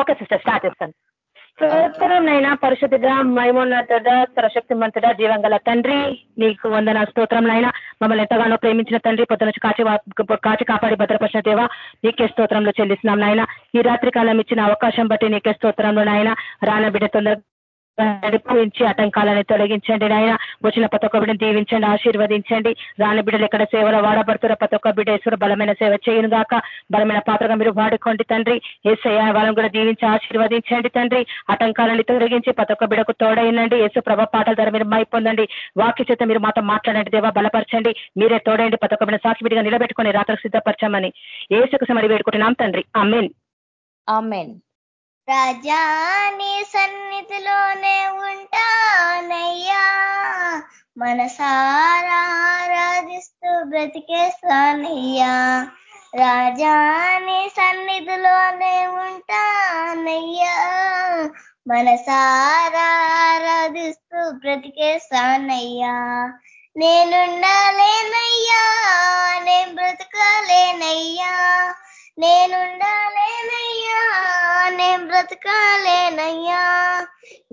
Okay sister start చేస్తాను. స్తోత్రంనైనా పరిశుద్ధిగా మైమోన్నతుడ సరశక్తిమంతుడ జీవంగల తండ్రి నీకు వందన స్తోత్రంలైనా మమ్మల్ని ఎంతగానో ప్రేమించిన తండ్రి పొద్దున కాచి కాచి కాపాడి భద్రపరిచిన దేవ నీకే స్తోత్రంలో చెల్లిస్తున్నాం నాయన. ఈ రాత్రి కాలం ఇచ్చిన అవకాశం బట్టి నీకే స్తోత్రంలో నాయన. రాన బిడ్డ తొందర నడిపించి ఆటంకాలను తొలగించండి నాయన. వచ్చిన ప్రతి ఒక్క బిడ్డను దీవించండి ఆశీర్వదించండి. రాని బిడ్డలు ఎక్కడ సేవలో వాడబడుతున్న ప్రతి ఒక్క బిడ్డ ఈశ్వరు బలమైన సేవ చేయను గాక. బలమైన పాత్రగా మీరు వాడుకోండి తండ్రి. ఏసయ్య వాళ్ళని కూడా దీవించి ఆశీర్వదించండి తండ్రి. ఆటంకాలను తొలగించి ప్రతి ఒక్క బిడకు తోడైనండి. యేసు ప్రభ పాటల ద్వారా మీరు మై పొందండి. వాక్య చేత మీరు మాతో మాట్లాడండి దేవా బలపరచండి. మీరే తోడండి ప్రతి ఒక్క బిడ్డ సాక్షి బిడ్డగా నిలబెట్టుకొని రాత్రికి సిద్ధపరచమని. ఏసుకు సమడి వేడుకుంటున్నాం తండ్రి. Amen amen. రాజాని సన్నిధిలోనే ఉంటానయ్యా. మనసారా ఆరాధిస్తూ బ్రతికేస్తానయ్యా. రాజాని సన్నిధిలోనే ఉంటానయ్యా. మనసారా ఆరాధిస్తూ బ్రతికేస్తానయ్యా. నేనుండాలేనయ్యా నేను బ్రతకలేనయ్యా. నేనుండాలేనయ్యా నేను బ్రతకాలేనయ్యా.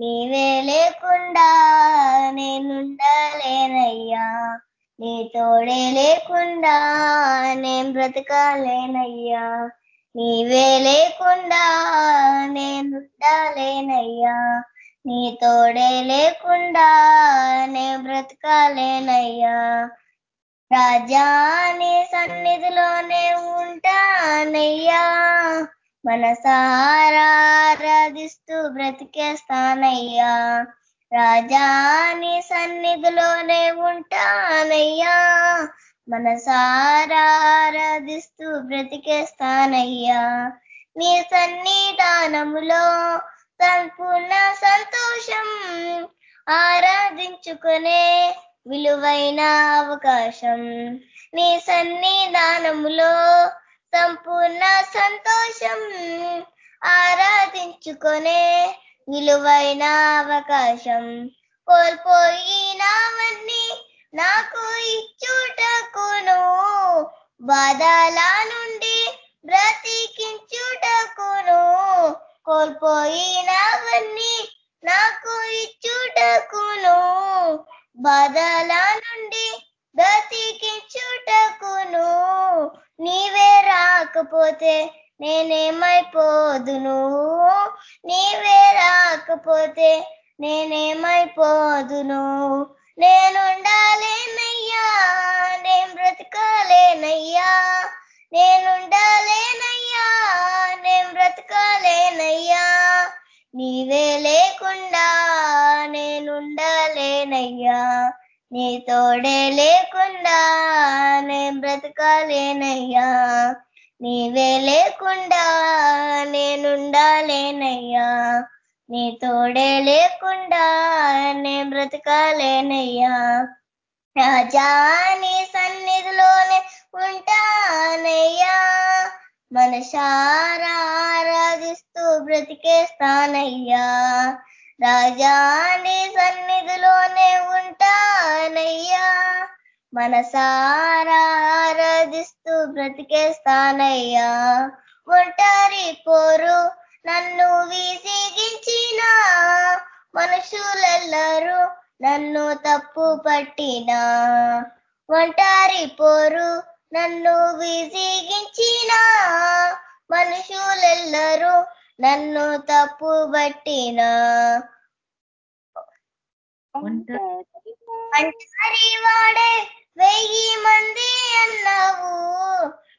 నీవే లేకుండా నేనుండాలేనయ్యా. నీ తోడే లేకుండా నేను బ్రతకాలేనయ్యా. నీవే లేకుండా నేనుండాలేనయ్యా. నీ తోడే లేకుండా నేను బ్రతకాలేనయ్యా. రాజాని సన్నిధిలోనే ఉంటానయ్యా. మనసారాధిస్తూ బ్రతికేస్తానయ్యా. రాజాని సన్నిధిలోనే ఉంటానయ్యా. మనసారాధిస్తూ బ్రతికేస్తానయ్యా. నీ సన్నిధానములో సంపూర్ణ సంతోషం ఆరాధించుకునే విలువైన అవకాశం. నీ సన్నిధానములో సంపూర్ణ సంతోషం ఆరాధించుకునే విలువైన అవకాశం. కోల్పోయినవన్నీ నాకు ఇచ్చుటకును. బాధల నుండి బ్రతికించుటకును. కోల్పోయినవన్నీ నాకు ఇచ్చుటకును. బాధల నుండి బ్రతికించుటకును నీవే రాకపోతే నేనేమైపోదును? నీవే రాకపోతే నేనేమైపోదును? నేనుండాలేనయ్యా నేను బ్రతకాలేనయ్యా. నేనుండాలేనయ్యా నేను బ్రతకాలేనయ్యా. నీవే లేకుండా నేనుండలేనయ్యా. నీ తోడే లేకుండా నేను బ్రతకాలేనయ్యా. నీవే లేకుండా నేనుండాలేనయ్యా. నీ తోడే లేకుండా నేను బ్రతకాలేనయ్యా. రాజా నీ సన్నిధిలోనే ఉంటానయ్యా. మనసారా ఆరాధిస్తూ బ్రతికేస్తానయ్యా రాజాని సన్నిధిలోనే ఉంటానయ్యా. మనసారాధిస్తూ బ్రతికేస్తానయ్యా ఒంటారి పోరు నన్ను విసిగించిన మనుషులెల్లరూ నన్ను తప్పు పట్టిన ఒంటరి పోరు నన్ను విసిగించిన మనుషులెల్లరూ నన్ను తప్పు పట్టిన ఒంటరి వాడే వెయ్యి మంది అన్నావు.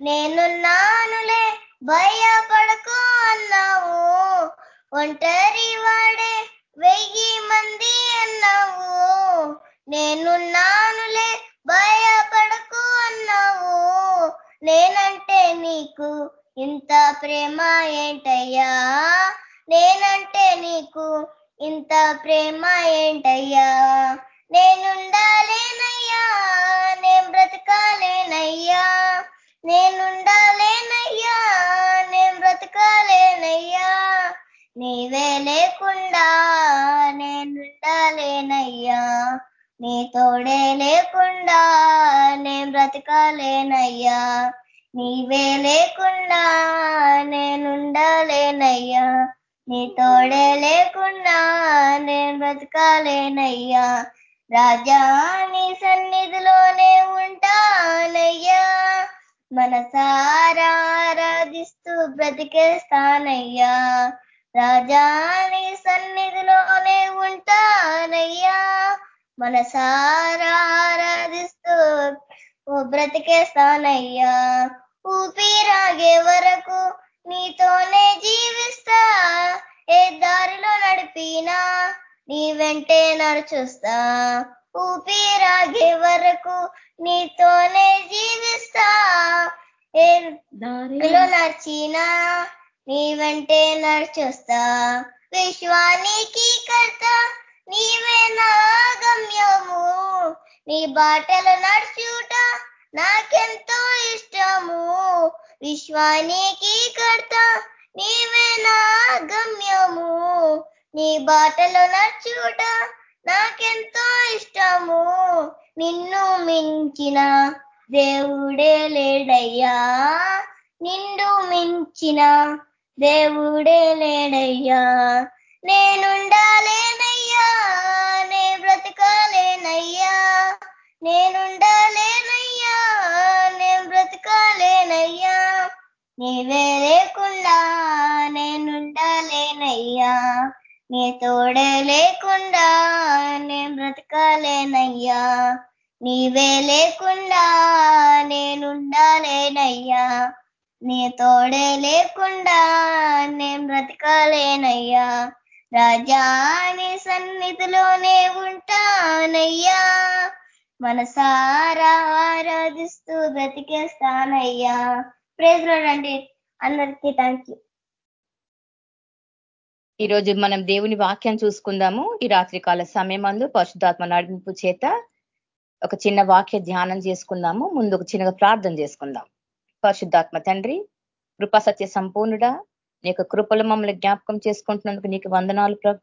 నేనున్నానులే భయపడకు అన్నావు. ఒంటరి వాడే వెయ్యి మంది అన్నావు. నేనున్నానులే నేనంటే నీకు ఇంత ప్రేమ ఏంటయ్యా? నేనంటే నీకు ఇంత ప్రేమ ఏంటయ్యా? నేనుండాలేనయ్యా నేను బ్రతకాలేనయ్యా. నేనుండాలేనయ్యా నేను బ్రతకాలేనయ్యా. నీవే లేకుండా నేనుండాలేనయ్యా. నీ తోడే లేకుండా నేను బ్రతకాలేనయ్యా. నీవే లేకుండా నేనుండలేనయ్యా నీ తోడే లేకుండా నేను బ్రతకాలేనయ్యా. రాజా నీ సన్నిధిలోనే ఉంటానయ్యా. మనసారా ఆరాధిస్తూ బ్రతికేస్తానయ్యా. రాజా నీ సన్నిధిలోనే ఉంటానయ్యా. మనసారా ఆరాధిస్తూ ఓ బ్రతికేస్తానయ్యా ఊపిరాగే వరకు నీతోనే జీవిస్తా. ఏ దారిలో నడిపినా నీ వెంటే నడుచుస్తా. ఊపిరాగే వరకు నీతోనే జీవిస్తా. ఏ దారిలో నడిచినా నీ వెంటే నడుచుస్తా. విశ్వానికి కర్త నీవే నా గమ్యము. నీ బాటలు నడుచుట నాకెంతో ఇష్టము. విశ్వానికి కర్త నీవే నా గమ్యము. నీ బాటలు నడుచుట నాకెంతో ఇష్టము. నిన్ను మించిన దేవుడే లేడయ్యా. నిండు మించిన దేవుడే లేడయ్యా. నయ్యా నే బ్రతకాలేనయ్యా నేనుండాలేనయ్యా నే బ్రతకాలేనయ్యా నీవే లేకుండా నేనుండాలేనయ్యా నీ తోడే లేకుండా నేను బ్రతకాలేనయ్యా నీవే లేకుండా నేనుండాలేనయ్యా నీ తోడే లేకుండా నేను బ్రతకాలేనయ్యా రాజాని సన్నిధిలోనే ఉంటానయ్యా. మనసారా ఆరాధిస్తూ బ్రతికేస్తానయ్యా. ప్రేజ్ అండి. అందరికీ థ్యాంక్ యూ ఈ రోజు మనం దేవుని వాక్యం చూసుకుందాము. ఈ రాత్రికాల సమయమందు పరిశుద్ధాత్మ నడిపింపు చేత ఒక చిన్న వాక్య ధ్యానం చేసుకుందాము. ముందు ఒక చిన్నగా ప్రార్థన చేసుకుందాం. పరిశుద్ధాత్మ తండ్రి కృపా సత్య సంపూర్ణుడా నీ యొక్క కృపలు మమ్మల్ని జ్ఞాపకం చేసుకుంటున్నందుకు నీకు వందనాలు ప్రభ.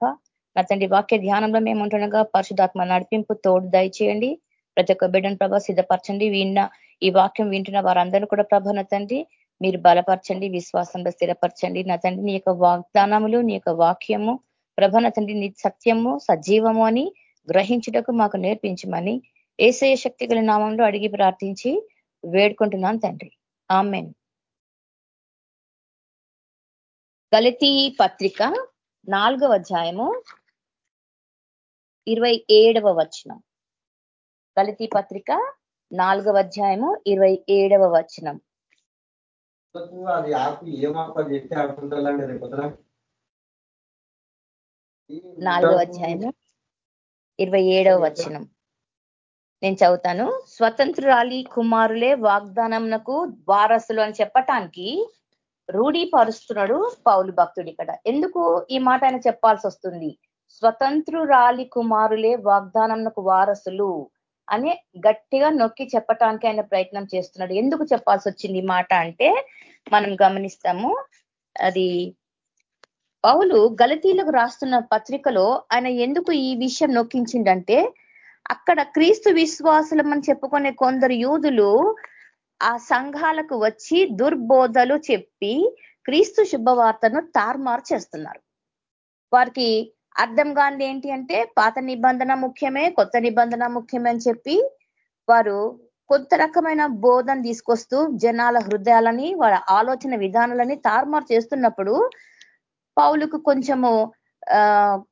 నా తండ్రి వాక్య ధ్యానంలో మేము ఉంటుండగా పరిశుధాత్మ నడిపింపు తోడు దయచేయండి. ప్రతి ఒక్క బిడ్డను ప్రభ సిద్ధపరచండి. విన్న ఈ వాక్యం వింటున్న వారందరూ కూడా ప్రభ నా తండ్రి మీరు బలపరచండి విశ్వాసంలో స్థిరపరచండి. నా తండ్రి నీ యొక్క వాగ్దానములు నీ యొక్క వాక్యము ప్రభ నా తండ్రి నీ సత్యము సజీవము అని గ్రహించుటకు మాకు నేర్పించమని ఏసయ శక్తి గల నామంలో అడిగి ప్రార్థించి వేడుకుంటున్నాను తండ్రి. ఆమెన్. గలతీ పత్రిక నాలుగవ అధ్యాయము ఇరవై ఏడవ వచనం. గలతీ పత్రిక నాలుగవ అధ్యాయము ఇరవై ఏడవ వచనం. నాలుగవ అధ్యాయము ఇరవై ఏడవ వచనం. నేను చదువుతాను. స్వతంత్రురాలి కుమారులే వాగ్దానంకు వారసులు అని చెప్పటానికి రూఢీపరుస్తున్నాడు పౌలు భక్తుడు ఇక్కడ ఎందుకు ఈ మాట ఆయన చెప్పాల్సి వస్తుంది? స్వతంత్రురాలి కుమారులే వాగ్దానంకు వారసులు అని గట్టిగా నొక్కి చెప్పటానికి ఆయన ప్రయత్నం చేస్తున్నాడు. ఎందుకు చెప్పాల్సి వచ్చింది ఈ మాట అంటే మనం గమనిస్తాము. అది పౌలు గలతీలకు రాస్తున్న పత్రికలో ఆయన ఎందుకు ఈ విషయం నొక్కించిండంటే అక్కడ క్రీస్తు విశ్వాసులం అని చెప్పుకునే కొందరు యూదులు ఆ సంఘాలకు వచ్చి దుర్బోధలు చెప్పి క్రీస్తు శుభవార్తను తారుమారు చేస్తున్నారు. వారికి అర్థం కానిది ఏంటి అంటే పాత నిబంధన ముఖ్యమే కొత్త నిబంధన ముఖ్యమే అని చెప్పి వారు కొత్త రకమైన బోధన తీసుకొస్తూ జనాల హృదయాలని వాళ్ళ ఆలోచన విధానాలని తారుమారు చేస్తున్నప్పుడు పౌలుకు కొంచెము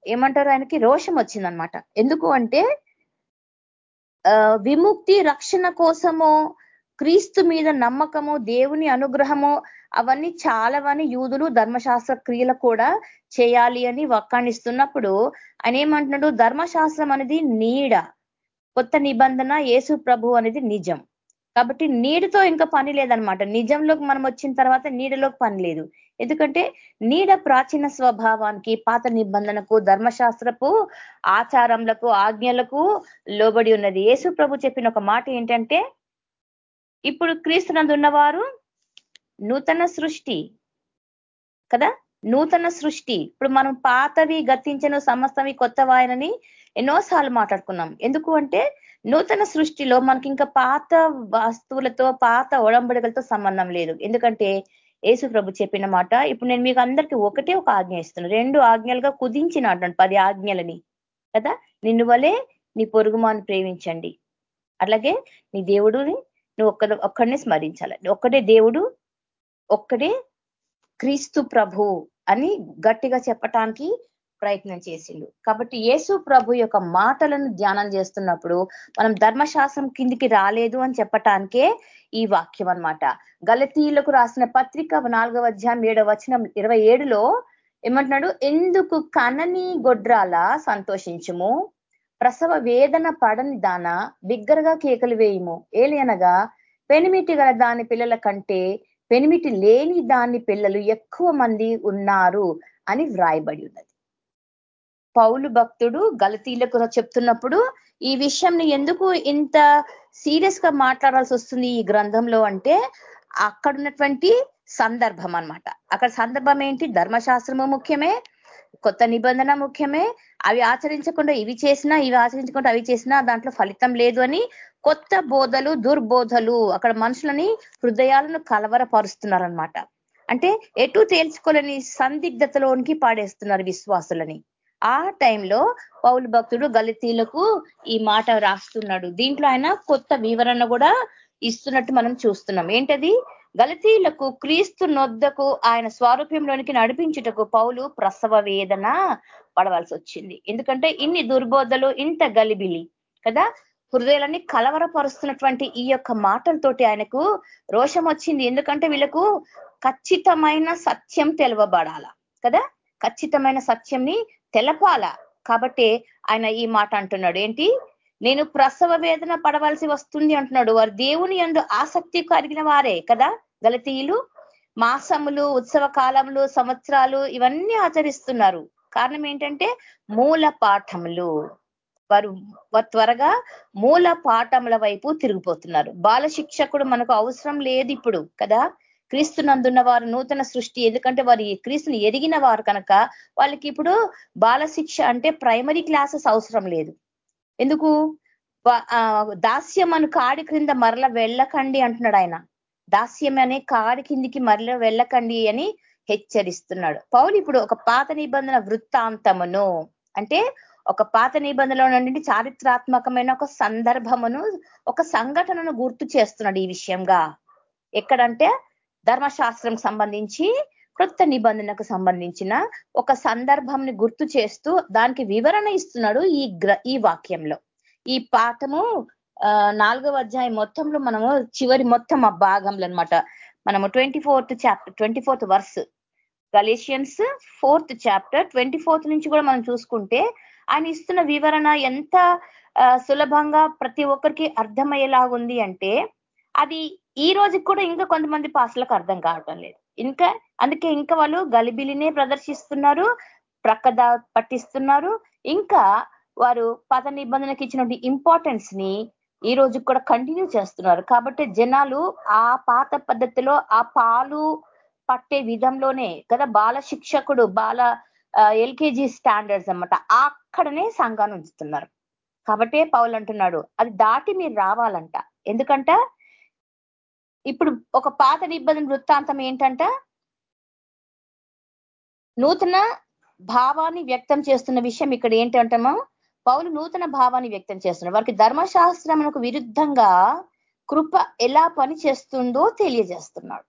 ఏమంటారు ఆయనకి రోషం వచ్చిందనమాట ఎందుకు అంటే విముక్తి రక్షణ కోసము క్రీస్తు మీద నమ్మకము దేవుని అనుగ్రహము అవన్నీ చాలావని యూదులు ధర్మశాస్త్ర క్రియలు కూడా చేయాలి అని వక్కాణిస్తున్నప్పుడు ఆయన ఏమంటున్నాడు? ధర్మశాస్త్రం అనేది నీడ కొత్త నిబంధన యేసు ప్రభు అనేది నిజం. కాబట్టి నీడతో ఇంకా పని లేదనమాట నిజంలోకి మనం వచ్చిన తర్వాత నీడలోకి పని లేదు. ఎందుకంటే నీడ ప్రాచీన స్వభావానికి పాత నిబంధనకు ధర్మశాస్త్రపు ఆచారములకు ఆజ్ఞలకు లోబడి ఉన్నది. యేసు ప్రభు చెప్పిన ఒక మాట ఏంటంటే ఇప్పుడు క్రీస్తునందు ఉన్నవారు నూతన సృష్టి కదా? నూతన సృష్టి. ఇప్పుడు మనం పాతవి గతించను సమస్తవి కొత్తవాయనని ఎన్నోసార్లు మాట్లాడుకున్నాం. ఎందుకు అంటే నూతన సృష్టిలో మనకి ఇంకా పాత వస్తువులతో పాత ఒడంబడికలతో సంబంధం లేదు. ఎందుకంటే యేసు ప్రభు చెప్పిన మాట ఇప్పుడు నేను మీకు అందరికీ ఒకటే ఒక ఆజ్ఞ ఇస్తున్నాను రెండు ఆజ్ఞలుగా కుదించిన అంటాను పది ఆజ్ఞలని కదా? నిన్ను వలే నీ పొరుగుమాను ప్రేమించండి. అట్లాగే నీ దేవుడుని నువ్వు ఒక్క ఒక్కడినే స్మరించాలి. ఒక్కడే దేవుడు ఒక్కడే క్రీస్తు ప్రభు అని గట్టిగా చెప్పటానికి ప్రయత్నం చేసిండు. కాబట్టి యేసు ప్రభు యొక్క మాటలను ధ్యానం చేస్తున్నప్పుడు మనం ధర్మశాస్త్రం కిందికి రాలేదు అని చెప్పటానికే ఈ వాక్యం అనమాట గలతీయులకు రాసిన పత్రిక నాలుగవ అధ్యాయం ఏడవ వచనం ఇరవై ఏడులో ఏమంటున్నాడు? ఎందుకు కనని గొడ్రాల సంతోషించుము? ప్రసవ వేదన పడని దాన బిగ్గరగా కేకలు వేయము. ఏలియనగా పెనిమిటి గల దాని పిల్లల కంటే పెనిమిటి లేని దాని పిల్లలు ఎక్కువ మంది ఉన్నారు అని వ్రాయబడి ఉన్నది. పౌలు భక్తుడు గలతీలకు చెప్తున్నప్పుడు ఈ విషయంని ఎందుకు ఇంత సీరియస్గా మాట్లాడాల్సి వస్తుంది ఈ గ్రంథంలో అంటే అక్కడున్నటువంటి సందర్భం అనమాట అక్కడ సందర్భం ఏంటి? ధర్మశాస్త్రము ముఖ్యమే కొత్త నిబంధన ముఖ్యమే. అవి ఆచరించకుండా ఇవి చేసినా ఇవి ఆచరించకుండా అవి చేసినా దాంట్లో ఫలితం లేదు అని కొత్త బోధలు దుర్బోధలు అక్కడ మనుషులని హృదయాలను కలవరపరుస్తున్నారనమాట అంటే ఎటు తేల్చుకోలేని సందిగ్ధతలోనికి పాడేస్తున్నారు విశ్వాసులని. ఆ టైంలో పౌలు భక్తుడు గలితీలకు ఈ మాట రాస్తున్నాడు. దీంట్లో ఆయన కొత్త వివరణ కూడా ఇస్తున్నట్టు మనం చూస్తున్నాం. ఏంటది? గలతీలకు క్రీస్తు నొద్దకు ఆయన స్వారూప్యంలోనికి నడిపించుటకు పౌలు ప్రసవ వేదన పడవలసి వచ్చింది. ఎందుకంటే ఇన్ని దుర్బోధలు ఇంత గలిబిలి కదా? హృదయాలన్నీ కలవరపరుస్తున్నటువంటి ఈ యొక్క మాటలతోటి ఆయనకు రోషం వచ్చింది. ఎందుకంటే వీళ్ళకు ఖచ్చితమైన సత్యం తెలవబడాల కదా? ఖచ్చితమైన సత్యంని తెలపాల. కాబట్టి ఆయన ఈ మాట అంటున్నాడు. ఏంటి? నేను ప్రసవ వేదన పడవలసి వస్తుంది అంటున్నాడు. వారు దేవుని ఎందు ఆసక్తి కలిగిన వారే కదా? గలతీయులు మాసములు ఉత్సవ కాలములు సంవత్సరాలు ఇవన్నీ ఆచరిస్తున్నారు. కారణం ఏంటంటే మూల పాఠములు. వారు త్వరగా మూల పాఠముల వైపు తిరిగిపోతున్నారు. బాల శిక్షకుడు మనకు అవసరం లేదు ఇప్పుడు కదా? క్రీస్తు నందున్న వారు నూతన సృష్టి. ఎందుకంటే వారు క్రీస్తుని ఎరిగిన వారు కనుక వాళ్ళకి ఇప్పుడు బాలశిక్ష అంటే ప్రైమరీ క్లాసెస్ అవసరం లేదు. ఎందుకు? దాస్యం అను కాడి క్రింద మరల వెళ్ళకండి అంటున్నాడు ఆయన. దాస్యం అనే కాడి కిందికి మరల వెళ్ళకండి అని హెచ్చరిస్తున్నాడు. పౌలు ఇప్పుడు ఒక పాత నిబంధన వృత్తాంతమును అంటే ఒక పాత నిబంధనలో నుండి చారిత్రాత్మకమైన ఒక సందర్భమును ఒక సంఘటనను గుర్తు చేస్తున్నాడు ఈ విషయంగా. ఎక్కడంటే ధర్మశాస్త్రం సంబంధించి కృత నిబంధనకు సంబంధించిన ఒక సందర్భంని గుర్తు చేస్తూ దానికి వివరణ ఇస్తున్నాడు ఈ ఈ వాక్యంలో. ఈ పాఠము నాలుగవ అధ్యాయం మొత్తంలో మనము చివరి మొత్తం ఆ భాగంలో అనమాట మనము twenty fourth chapter twenty fourth verse. Galatians fourth chapter twenty fourth నుంచి కూడా మనం చూసుకుంటే ఆయన ఇస్తున్న వివరణ ఎంత సులభంగా ప్రతి ఒక్కరికి అర్థమయ్యేలా ఉంది అంటే అది ఈ రోజుకి కూడా ఇంకా కొంతమంది పాసులకు అర్థం కావటం లేదు. ఇంకా అందుకే ఇంకా వాళ్ళు గలిబిలినే ప్రదర్శిస్తున్నారు ప్రక్కద పట్టిస్తున్నారు. ఇంకా వారు పద నిబంధనకి ఇచ్చినటువంటి ఇంపార్టెన్స్ని ఈ రోజు కూడా కంటిన్యూ చేస్తున్నారు. కాబట్టి జనాలు ఆ పాత పద్ధతిలో ఆ పాలు పట్టే విధంలోనే కదా బాల శిక్షకుడు బాల ఎల్కేజీ స్టాండర్డ్స్ అనమాట అక్కడనే సంఘాన్ని ఉంచుతున్నారు. కాబట్టే పౌలు అంటున్నాడు అది దాటి మీరు రావాలంట. ఎందుకంట? ఇప్పుడు ఒక పాత నిబంధన వృత్తాంతం ఏంటంట నూతన భావాన్ని వ్యక్తం చేస్తున్న విషయం ఇక్కడ ఏంటంటామో పౌలు నూతన భావాన్ని వ్యక్తం చేస్తున్నారు వారికి ధర్మశాస్త్రమునకు విరుద్ధంగా కృప ఎలా పని చేస్తుందో తెలియజేస్తున్నాడు.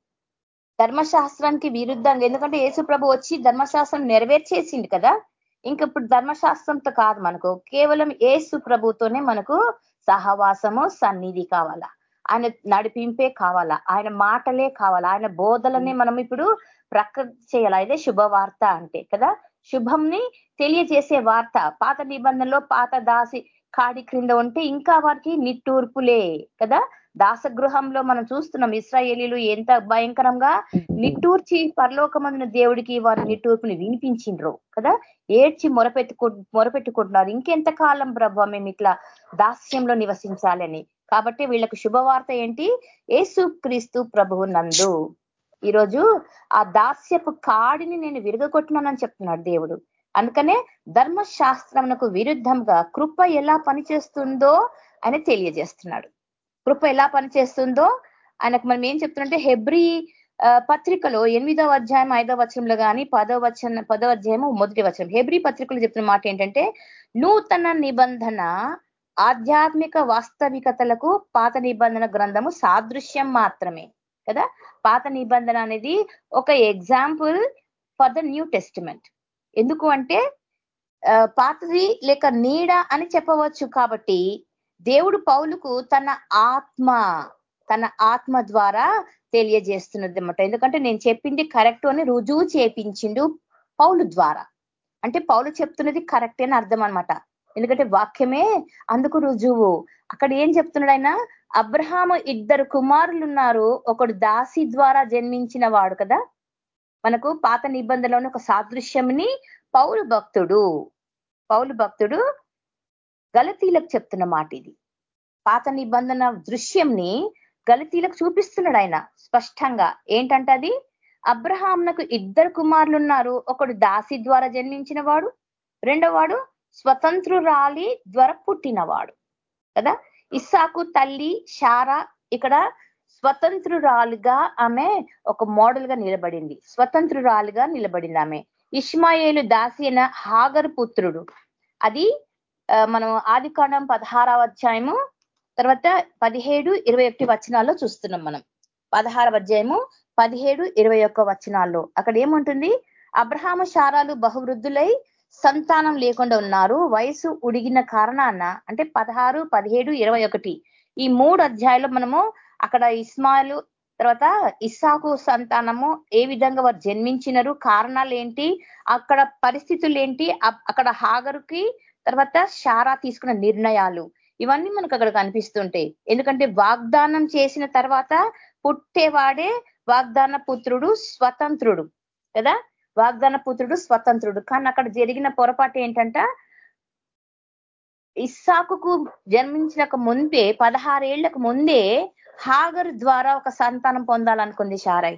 ధర్మశాస్త్రానికి విరుద్ధంగా ఎందుకంటే యేసు ప్రభు వచ్చి ధర్మశాస్త్రం నెరవేర్చేసింది కదా. ఇంక ఇప్పుడు ధర్మశాస్త్రంతో కాదు మనకు కేవలం ఏసు ప్రభుతోనే మనకు సహవాసము సన్నిధి కావాలా. ఆయన నడిపింపే కావాలా? ఆయన మాటలే కావాలా? ఆయన బోధలనే మనం ఇప్పుడు ప్రకృతి చేయాలి? అదే శుభవార్త అంటే కదా? శుభంని తెలియజేసే వార్త. పాత నిబంధనలో పాత దాసి కాడి క్రింద ఉంటే ఇంకా వారికి నిట్టూర్పులే కదా? దాసగృహంలో మనం చూస్తున్నాం ఇస్రాయేలీలు ఎంత భయంకరంగా నిట్టూర్చి పరలోకమందిన దేవుడికి వారి నిట్టూర్పుని వినిపించిండ్రు కదా? ఏడ్చి మొరపెట్టుకు మొరపెట్టుకుంటున్నారు. ఇంకెంత కాలం ప్రభావ మేము ఇట్లా దాస్యంలో నివసించాలని? కాబట్టి వీళ్ళకు శుభవార్త ఏంటి? ఏసు క్రీస్తు ప్రభువు నందు. ఈరోజు ఆ దాస్యపు కాడిని నేను విరగొట్టినానని చెప్తున్నాడు దేవుడు. అందుకనే ధర్మశాస్త్రమునకు విరుద్ధంగా కృప ఎలా పనిచేస్తుందో ఆయన తెలియజేస్తున్నాడు. కృప ఎలా పనిచేస్తుందో ఆయనకు మనం ఏం చెప్తున్నంటే హెబ్రి పత్రికలో ఎనిమిదవ అధ్యాయం ఐదవ వచనంలో కానీ పదవ వచన పదవ అధ్యాయము మొదటి వచనం. హెబ్రి పత్రికలు చెప్తున్న మాట ఏంటంటే నూతన నిబంధన ఆధ్యాత్మిక వాస్తవికతలకు పాత నిబంధన గ్రంథము సాదృశ్యం మాత్రమే కదా? పాత నిబంధన అనేది ఒక example for the new testament ఎందుకు అంటే పాతది లేక నీడ అని చెప్పవచ్చు కాబట్టి దేవుడు పౌలుకు తన ఆత్మ తన ఆత్మ ద్వారా తెలియజేస్తున్నది అనమాట ఎందుకంటే నేను చెప్పింది కరెక్ట్ అని రుజువు చేపించిండు పౌలు ద్వారా. అంటే పౌలు చెప్తున్నది కరెక్ట్ అని అర్థం అనమాట ఎందుకంటే వాక్యమే అందుకు రుజువు. అక్కడ ఏం చెప్తున్నాడు ఆయన? అబ్రహాము ఇద్దరు కుమారులు ఉన్నారు ఒకడు దాసి ద్వారా జన్మించిన వాడు కదా? మనకు పాత నిబంధనలోని ఒక సాదృశ్యంని పౌరు భక్తుడు పౌలు భక్తుడు గలతీలకు చెప్తున్న మాట ఇది. పాత నిబంధన దృశ్యంని గలతీలకు చూపిస్తున్నాడు ఆయన స్పష్టంగా. ఏంటంటే అది? అబ్రహాంనకు ఇద్దరు కుమారులు ఉన్నారు ఒకడు దాసి ద్వారా జన్మించిన వాడు రెండోవాడు స్వతంత్రురాలి ద్వారా పుట్టినవాడు కదా? ఇస్సాకు తల్లి షారా ఇక్కడ స్వతంత్రురాలుగా ఆమె ఒక మోడల్గా నిలబడింది. స్వతంత్రురాలుగా నిలబడింది ఆమె. ఇష్మాయేలు దాసి అయిన హాగర్ పుత్రుడు. అది మనం ఆది కాండం పదహారవ అధ్యాయము తర్వాత పదిహేడు ఇరవై ఒకటి వచనాల్లో చూస్తున్నాం మనం. పదహారవ అధ్యాయము పదిహేడు ఇరవై ఒక్క వచనాల్లో. అక్కడ ఏముంటుంది? అబ్రహాము శారాలు బహువృద్ధులై సంతానం లేకుండా ఉన్నారు. వయసు ఉడిగిన కారణాన అంటే పదహారు పదిహేడు ఇరవై ఒకటి. ఈ మూడు అధ్యాయాలు మనము అక్కడ ఇస్మాయిలు తర్వాత ఇస్సాకు సంతానము ఏ విధంగా వారు జన్మించినారు కారణాలు ఏంటి అక్కడ పరిస్థితులు ఏంటి అక్కడ హాగరుకి తర్వాత షారా తీసుకున్న నిర్ణయాలు. ఇవన్నీ మనకు అక్కడ కనిపిస్తుంటాయి. ఎందుకంటే వాగ్దానం చేసిన తర్వాత పుట్టేవాడే వాగ్దాన పుత్రుడు స్వతంత్రుడు కదా? వాగ్దాన పుత్రుడు స్వతంత్రుడు. కానీ అక్కడ జరిగిన పొరపాటు ఏంటంట? ఇస్సాకుకు జన్మించినక ముందే పదహారేళ్ళకు ముందే హాగర్ ద్వారా ఒక సంతానం పొందాలనుకుంది షారై.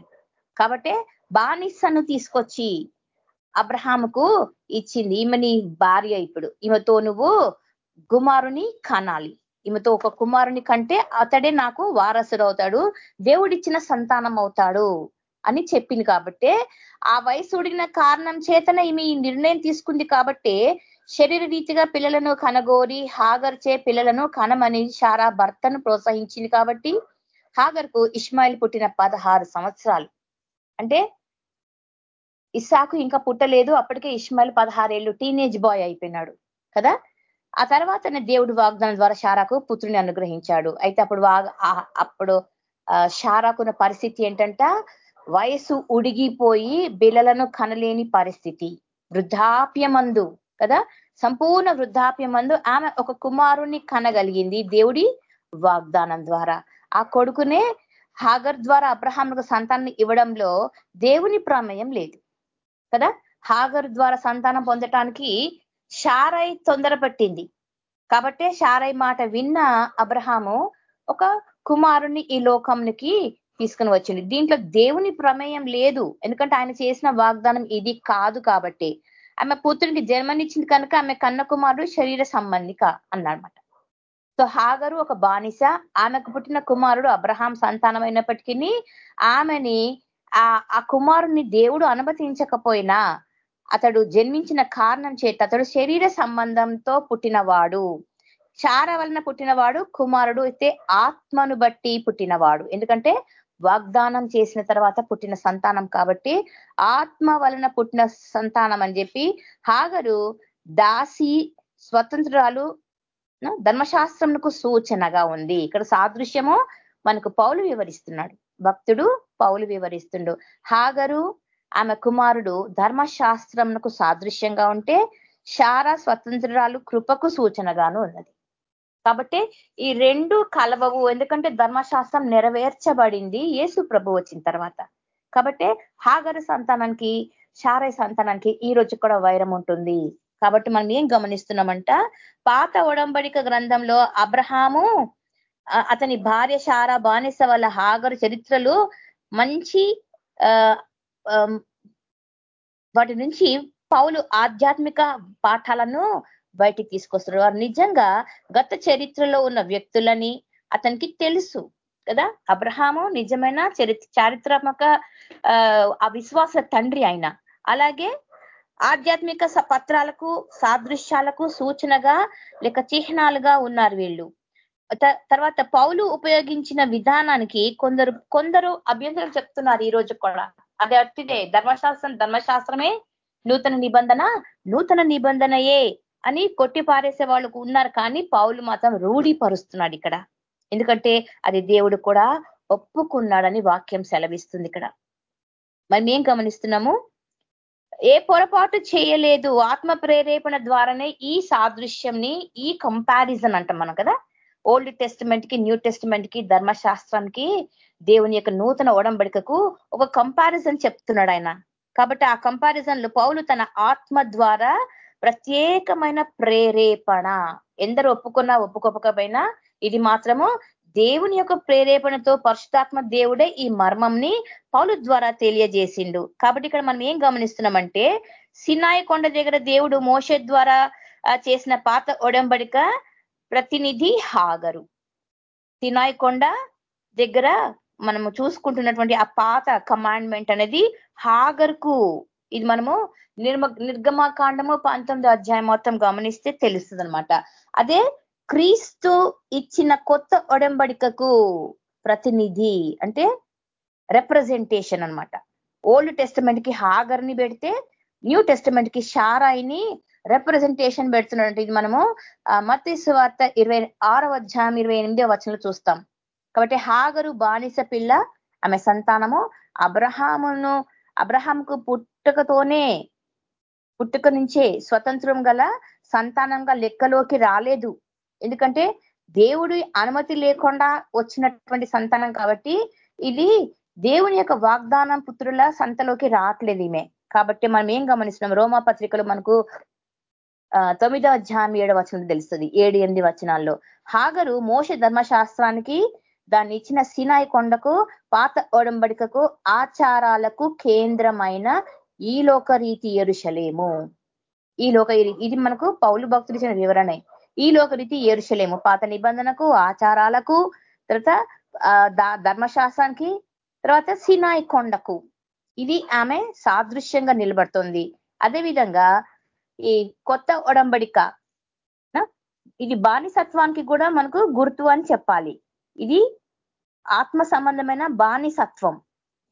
కాబట్టి బానిసను తీసుకొచ్చి అబ్రహాముకు ఇచ్చింది. ఈమెని భార్య ఇప్పుడు. ఈమెతో నువ్వు కుమారుని కనాలి. ఈమెతో ఒక కుమారుని కంటే అతడే నాకు వారసుడు అవుతాడు దేవుడిచ్చిన సంతానం అవుతాడు అని చెప్పింది కాబట్టి ఆ వయసు ఉడిగిన కారణం చేతన ఈమె ఈ నిర్ణయం తీసుకుంది కాబట్టి శరీర రీతిగా పిల్లలను కనగోరి హాగర్చే పిల్లలను కనమని షారా భర్తను ప్రోత్సహించింది కాబట్టి హాగర్కు ఇస్మాయిల్ పుట్టిన పదహారు సంవత్సరాలు. అంటే ఇస్సాకు ఇంకా పుట్టలేదు. అప్పటికే ఇస్మాయిల్ పదహారేళ్ళు టీనేజ్ బాయ్ అయిపోయినాడు కదా? ఆ తర్వాత దేవుడు వాగ్దానం ద్వారా షారాకు పుత్రుని అనుగ్రహించాడు. అయితే అప్పుడు అప్పుడు షారాకున్న పరిస్థితి ఏంటంట? వయసు ఉడిగిపోయి బిలలను కనలేని పరిస్థితి. వృద్ధాప్యమందు కదా? సంపూర్ణ వృద్ధాప్యమందు ఆమె ఒక కుమారుణ్ణి కనగలిగింది దేవుడి వాగ్దానం ద్వారా. ఆ కొడుకునే హాగర్ ద్వారా అబ్రహాంకు సంతానం ఇవ్వడంలో దేవుని ప్రమేయం లేదు కదా? హాగర్ ద్వారా సంతానం పొందటానికి షారై తొందరపట్టింది. కాబట్టే షారై మాట విన్న అబ్రహాము ఒక కుమారుణ్ణి ఈ లోకంకి తీసుకుని వచ్చింది. దీంట్లో దేవుని ప్రమేయం లేదు. ఎందుకంటే ఆయన చేసిన వాగ్దానం ఇది కాదు కాబట్టి. ఆమె పుత్రునికి జన్మనిచ్చింది కనుక ఆమె కన్న కుమారుడు శరీర సంబంధిక అన్నమాట సో హాగరు ఒక బానిస. ఆమెకు పుట్టిన కుమారుడు అబ్రహాం సంతానమైనప్పటికీ ఆమెని ఆ కుమారుని దేవుడు అనుమతించకపోయినా అతడు జన్మించిన కారణం చేత అతడు శరీర సంబంధంతో పుట్టినవాడు. చార వలన పుట్టినవాడు కుమారుడు అయితే ఆత్మను బట్టి పుట్టినవాడు. ఎందుకంటే వాగ్దానం చేసిన తర్వాత పుట్టిన సంతానం కాబట్టి ఆత్మ వలన పుట్టిన సంతానం అని చెప్పి హాగరు దాసి స్వతంత్రాలు ధర్మశాస్త్రంకు సూచనగా ఉంది. ఇక్కడ సాదృశ్యము మనకు పౌలు వివరిస్తున్నాడు. భక్తుడు పౌలు వివరిస్తుండు. హాగరు ఆమె కుమారుడు ధర్మశాస్త్రంకు సాదృశ్యంగా ఉంటే శార స్వతంత్రాలు కృపకు సూచనగాను ఉన్నది. కాబట్టి ఈ రెండు కలవవు. ఎందుకంటే ధర్మశాస్త్రం నెరవేర్చబడింది. యేసు ప్రభు వచ్చిన తర్వాత. కాబట్టి హాగరు సంతానానికి శారయ సంతానానికి ఈ రోజు కూడా వైరం ఉంటుంది. కాబట్టి మనం ఏం గమనిస్తున్నామంట? పాత ఒడంబడిక గ్రంథంలో అబ్రహాము అతని భార్య శారా బానిస వల్ల హాగరు చరిత్రలు మంచి వాటి నుంచి పౌలు ఆధ్యాత్మిక పాఠాలను బయటికి తీసుకొస్తారు వారు నిజంగా గత చరిత్రలో ఉన్న వ్యక్తులని అతనికి తెలుసు కదా. అబ్రహాము నిజమైన చరిత్ర చారిత్రాత్మక అవిశ్వాస విశ్వాస తండ్రి ఆయన. అలాగే ఆధ్యాత్మిక పత్రాలకు సాదృశ్యాలకు సూచనగా లేక చిహ్నాలుగా ఉన్నారు వీళ్ళు. తర్వాత పౌలు ఉపయోగించిన విధానానికి కొందరు కొందరు అభ్యంతరం చెప్తున్నారు ఈ రోజు కూడా. అదే అట్టిదే ధర్మశాస్త్రం ధర్మశాస్త్రమే నూతన నిబంధన నూతన నిబంధనయే అని కొట్టి పారేసే వాళ్ళు ఉన్నారు కానీ పౌలు మాత్రం రూఢీపరుస్తున్నాడు ఇక్కడ. ఎందుకంటే అది దేవుడు కూడా ఒప్పుకున్నాడని వాక్యం సెలవిస్తుంది ఇక్కడ. మరి మేం గమనిస్తున్నాము ఏ పొరపాటు చేయలేదు ఆత్మ ప్రేరేపణ ద్వారానే ఈ సాదృశ్యంని ఈ కంపారిజన్ అంటాం మనం కదా? ఓల్డ్ టెస్టిమెంట్కి న్యూ టెస్టిమెంట్కి ధర్మశాస్త్రానికి దేవుని యొక్క నూతన ఒడంబడికకు ఒక కంపారిజన్ చెప్తున్నాడు ఆయన. కాబట్టి ఆ కంపారిజన్లో పౌలు తన ఆత్మ ద్వారా ప్రత్యేకమైన ప్రేరేపణ. ఎందరు ఒప్పుకున్నా ఒప్పుకోకపోయినా ఇది మాత్రము దేవుని యొక్క ప్రేరేపణతో పరిశుధాత్మ దేవుడే ఈ మర్మంని పౌలు ద్వారా తెలియజేసిండు. కాబట్టి ఇక్కడ మనం ఏం గమనిస్తున్నామంటే సినాయి కొండ దగ్గర దేవుడు మోష ద్వారా చేసిన పాత ఒడంబడిక ప్రతినిధి హాగరు. సినాయి కొండ దగ్గర మనము చూసుకుంటున్నటువంటి ఆ పాత కమాండ్మెంట్ అనేది హాగర్కు ఇది మనము నిర్మ నిర్గమాకాండము పంతొమ్మిది అధ్యాయం మొత్తం గమనిస్తే తెలుస్తుంది అదే క్రీస్తు ఇచ్చిన కొత్త ఒడంబడికకు ప్రతినిధి అంటే రిప్రజెంటేషన్ అనమాట ఓల్డ్ టెస్టిమెంట్కి హాగర్ని పెడితే న్యూ టెస్టిమెంట్కి షారాయిని రిప్రజెంటేషన్ పెడుతున్నాడు ఇది మనము మత్తి వార్త ఇరవై ఆరవ అధ్యాయం ఇరవై ఎనిమిదో వచనంలో చూస్తాం. కాబట్టి హాగరు బానిస పిల్ల ఆమె సంతానము అబ్రహామును అబ్రహాంకు పుట్టుకతోనే పుట్టుక నుంచే స్వతంత్రం గల సంతానంగా లెక్కలోకి రాలేదు. ఎందుకంటే దేవుడి అనుమతి లేకుండా వచ్చినటువంటి సంతానం కాబట్టి ఇది దేవుని యొక్క వాగ్దానం పుత్రుల సంతలోకి రావట్లేదు ఈమె. కాబట్టి మనం ఏం గమనిస్తున్నాం? రోమా పత్రికలు మనకు తొమ్మిదవ అధ్యాయం ఏడవ వచనం తెలుస్తుంది. ఏడు ఎనిమిది వచనాల్లో. హాగరు మోష ధర్మశాస్త్రానికి దాన్ని ఇచ్చిన సినాయి కొండకు పాత ఒడంబడికకు ఆచారాలకు కేంద్రమైన ఈ లోక రీతి ఎరుషలేము. ఈ లోక ఇది మనకు పౌలు భక్తులు ఇచ్చిన వివరణ. ఈ లోక రీతి ఎరుషలేము. పాత నిబంధనకు ఆచారాలకు తర్వాత ధర్మశాస్త్రానికి తర్వాత సినాయి కొండకు. ఇది ఆమె సాదృశ్యంగా నిలబడుతుంది. అదేవిధంగా ఈ కొత్త ఒడంబడిక ఇది బానిసత్వానికి కూడా మనకు గుర్తు అని చెప్పాలి. ఇది ఆత్మ సంబంధమైన బానిసత్వం.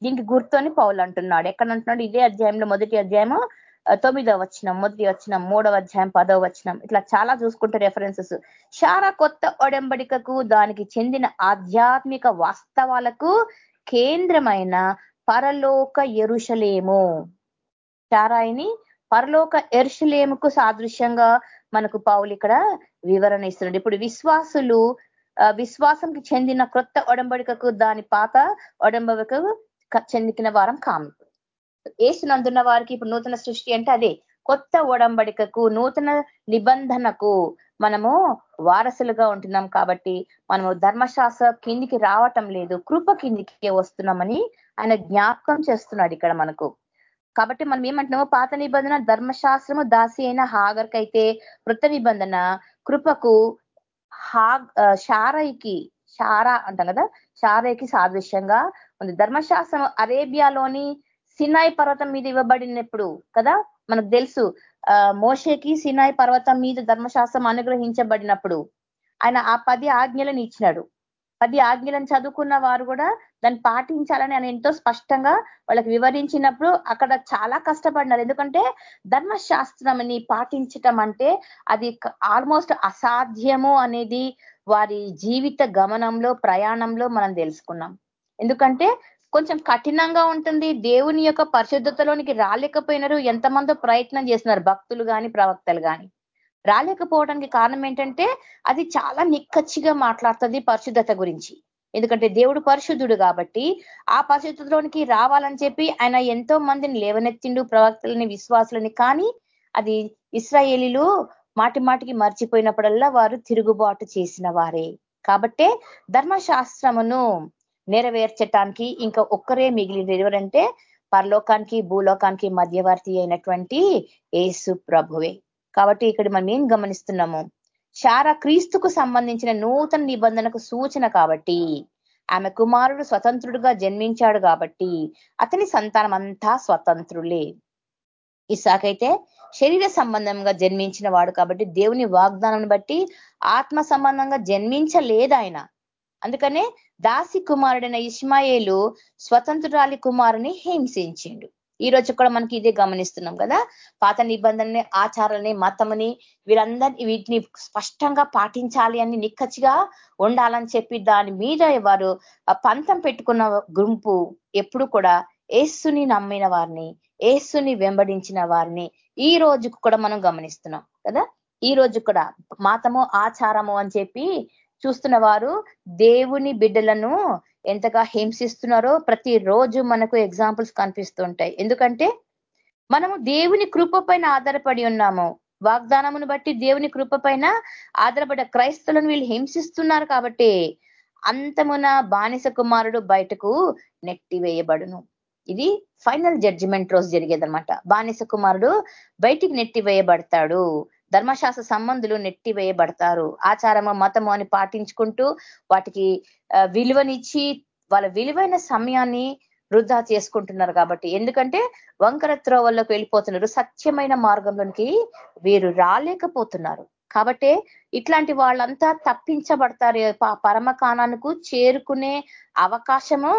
దీనికి గుర్తు అని పౌలు అంటున్నాడు. ఎక్కడ అంటున్నాడు ఇదే అధ్యాయంలో మొదటి అధ్యాయము తొమ్మిదవ వచ్చినం మొదటి వచ్చినం మూడవ అధ్యాయం పదవ వచ్చినం ఇట్లా చాలా చూసుకుంటే రెఫరెన్సెస్ చాలా కొత్త ఒడంబడికకు దానికి చెందిన ఆధ్యాత్మిక వాస్తవాలకు కేంద్రమైన పరలోక ఎరుషలేము. చారాయిని పరలోక ఎరుషలేముకు సాదృశ్యంగా మనకు పావులు ఇక్కడ వివరణ ఇస్తున్నాడు. ఇప్పుడు విశ్వాసులు విశ్వాసంకి చెందిన క్రొత్త ఒడంబడికకు దాని పాత ఒడంబడికకు చెందిన వారం కాము. ఏసునందున్న వారికి ఇప్పుడు నూతన సృష్టి అంటే అదే. కొత్త ఒడంబడికకు నూతన నిబంధనకు మనము వారసులుగా ఉంటున్నాం కాబట్టి మనము ధర్మశాస్త్ర కిందికి రావటం లేదు కృప కిందికి వస్తున్నామని ఆయన జ్ఞాపకం చేస్తున్నాడు ఇక్కడ మనకు. కాబట్టి మనం ఏమంటున్నాము పాత నిబంధన ధర్మశాస్త్రము దాసి అయిన హాగర్కైతే కృత నిబంధన కృపకు హా షారైకి షారా అంటాం కదా చారేకి సాదృశ్యంగా ఉంది. ధర్మశాస్త్రం అరేబియాలోని సినాయి పర్వతం మీద ఇవ్వబడినప్పుడు కదా మనకు తెలుసు మోషేకి సినాయి పర్వతం మీద ధర్మశాస్త్రం అనుగ్రహించబడినప్పుడు ఆయన ఆ పది ఆజ్ఞలను ఇచ్చినాడు. పది ఆజ్ఞలను చదువుకున్న వారు కూడా దాన్ని పాటించాలని ఆయన ఎంతో స్పష్టంగా వాళ్ళకి వివరించినప్పుడు అక్కడ చాలా కష్టపడినారు. ఎందుకంటే ధర్మశాస్త్రంని పాటించటం అంటే అది ఆల్మోస్ట్ అసాధ్యము అనేది వారి జీవిత గమనంలో ప్రయాణంలో మనం తెలుసుకున్నాం. ఎందుకంటే కొంచెం కఠినంగా ఉంటుంది. దేవుని యొక్క పరిశుద్ధతలోనికి రాలేకపోయినారు. ఎంతమందో ప్రయత్నం చేస్తున్నారు భక్తులు కానీ ప్రవక్తలు కానీ రాలేకపోవడానికి కారణం ఏంటంటే అది చాలా నిక్కచ్చిగా మాట్లాడుతుంది పరిశుద్ధత గురించి. ఎందుకంటే దేవుడు పరిశుద్ధుడు కాబట్టి ఆ పరిశుద్ధులోనికి రావాలని చెప్పి ఆయన ఎంతో మందిని లేవనెత్తిండు ప్రవక్తలని విశ్వాసులని. కానీ అది ఇస్రాయేలీలు మాటి మాటికి మర్చిపోయినప్పుడల్లా వారు తిరుగుబాటు చేసిన వారే. కాబట్టే ధర్మశాస్త్రమును నెరవేర్చటానికి ఇంకా ఒక్కరే మిగిలిన ఎవరంటే పరలోకానికి భూలోకానికి మధ్యవర్తి అయినటువంటి ఏసు ప్రభువే. కాబట్టి ఇక్కడ మనం ఏం గమనిస్తున్నాము? చార క్రీస్తుకు సంబంధించిన నూతన నిబంధనకు సూచన కాబట్టి ఆమె కుమారుడు స్వతంత్రుడుగా జన్మించాడు కాబట్టి అతని సంతానం అంతా స్వతంత్రులే. ఇసాకైతే శరీర సంబంధంగా జన్మించిన వాడు కాబట్టి దేవుని వాగ్దానం బట్టి ఆత్మ సంబంధంగా జన్మించలేదు ఆయన. అందుకనే దాసి కుమారుడైన ఇస్మాయేలు స్వతంత్రాలి కుమారుని హింసించిండు. ఈ రోజు కూడా మనకి ఇదే గమనిస్తున్నాం కదా? పాత నిబంధనని ఆచారాలని మతమని వీరందరి వీటిని స్పష్టంగా పాటించాలి అని నిక్కచ్చిగా ఉండాలని చెప్పి దాని మీద వారు పంతం పెట్టుకున్న గుంపు ఎప్పుడు కూడా ఏసుని నమ్మిన వారిని ఏసుని వెంబడించిన వారిని ఈ రోజుకు కూడా మనం గమనిస్తున్నాం కదా? ఈ రోజు కూడా మాతము ఆచారము అని చెప్పి చూస్తున్న వారు దేవుని బిడ్డలను ఎంతగా హింసిస్తున్నారో ప్రతి రోజు మనకు ఎగ్జాంపుల్స్ కనిపిస్తుంటాయి. ఎందుకంటే మనము దేవుని కృప పైన ఆధారపడి ఉన్నాము. వాగ్దానమును బట్టి దేవుని కృప పైన ఆధారపడ్డ క్రైస్తవులను వీళ్ళు హింసిస్తున్నారు కాబట్టి అంతమున బానిస కుమారుడు బయటకు నెట్టివేయబడును ఇది ఫైనల్ జడ్జిమెంట్ రోజు జరిగేదనమాట బానిస కుమారుడు బయటికి నెట్టివేయబడతాడు ధర్మశాస్త్ర సంబంధులు నెట్టివేయబడతారు. ఆచారము మతము అని పాటించుకుంటూ వాటికి విలువనిచ్చి వాళ్ళ విలువైన సమయాన్ని వృధా చేసుకుంటున్నారు కాబట్టి. ఎందుకంటే వంకర త్రోవల్లోకి వెళ్ళిపోతున్నారు. సత్యమైన మార్గంలోనికి వీరు రాలేకపోతున్నారు. కాబట్టి ఇట్లాంటి వాళ్ళంతా తప్పించబడతారు పరమకాణానికి చేరుకునే అవకాశము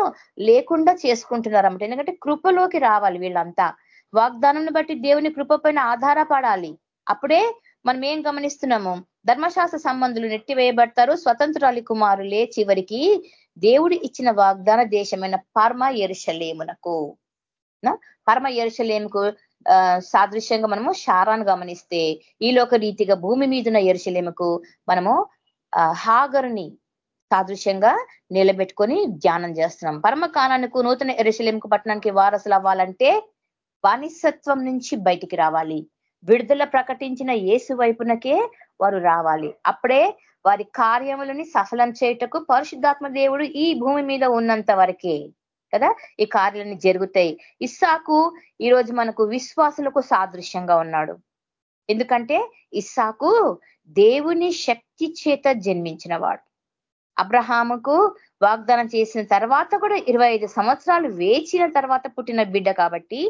లేకుండా చేసుకుంటున్నారు అన్నమాట ఎందుకంటే కృపలోకి రావాలి వీళ్ళంతా. వాగ్దానం బట్టి దేవుని కృప పైన ఆధారపడాలి. అప్పుడే మనం ఏం గమనిస్తున్నాము? ధర్మశాస్త్ర సంబంధులు నెట్టివేయబడతారు. స్వతంత్రాలి కుమారులే చివరికి దేవుడు ఇచ్చిన వాగ్దాన దేశమైన పర్మ ఎరుషలేమునకు. పర్మ ఎరుషలేముకు సాదృశ్యంగా మనము శారాను గమనిస్తే ఈ లోక రీతిగా భూమి మీదున్న ఎరుషలేముకు మనము హాగరుని సాదృశ్యంగా నిలబెట్టుకొని ధ్యానం చేస్తున్నాం. పరమ కాలానికి నూతన ఎరుశలేంకు పట్టణానికి వారసులు అవ్వాలంటే బానిసత్వం నుంచి బయటికి రావాలి. విడుదల ప్రకటించిన ఏసు వైపునకే వారు రావాలి. అప్పుడే వారి కార్యములని సఫలం చేయటకు పరిశుద్ధాత్మ దేవుడు ఈ భూమి మీద ఉన్నంత వరకే కదా ఈ కార్యాలన్నీ జరుగుతాయి. ఇస్సాకు ఈరోజు మనకు విశ్వాసులకు సాదృశ్యంగా ఉన్నాడు. ఎందుకంటే ఇస్సాకు దేవుని శక్తి చేత జన్మించిన వాడు అబ్రహాముకు వాగ్దానం చేసిన తర్వాత కూడా ఇరవై సంవత్సరాలు వేచిన తర్వాత పుట్టిన బిడ్డ కాబట్టి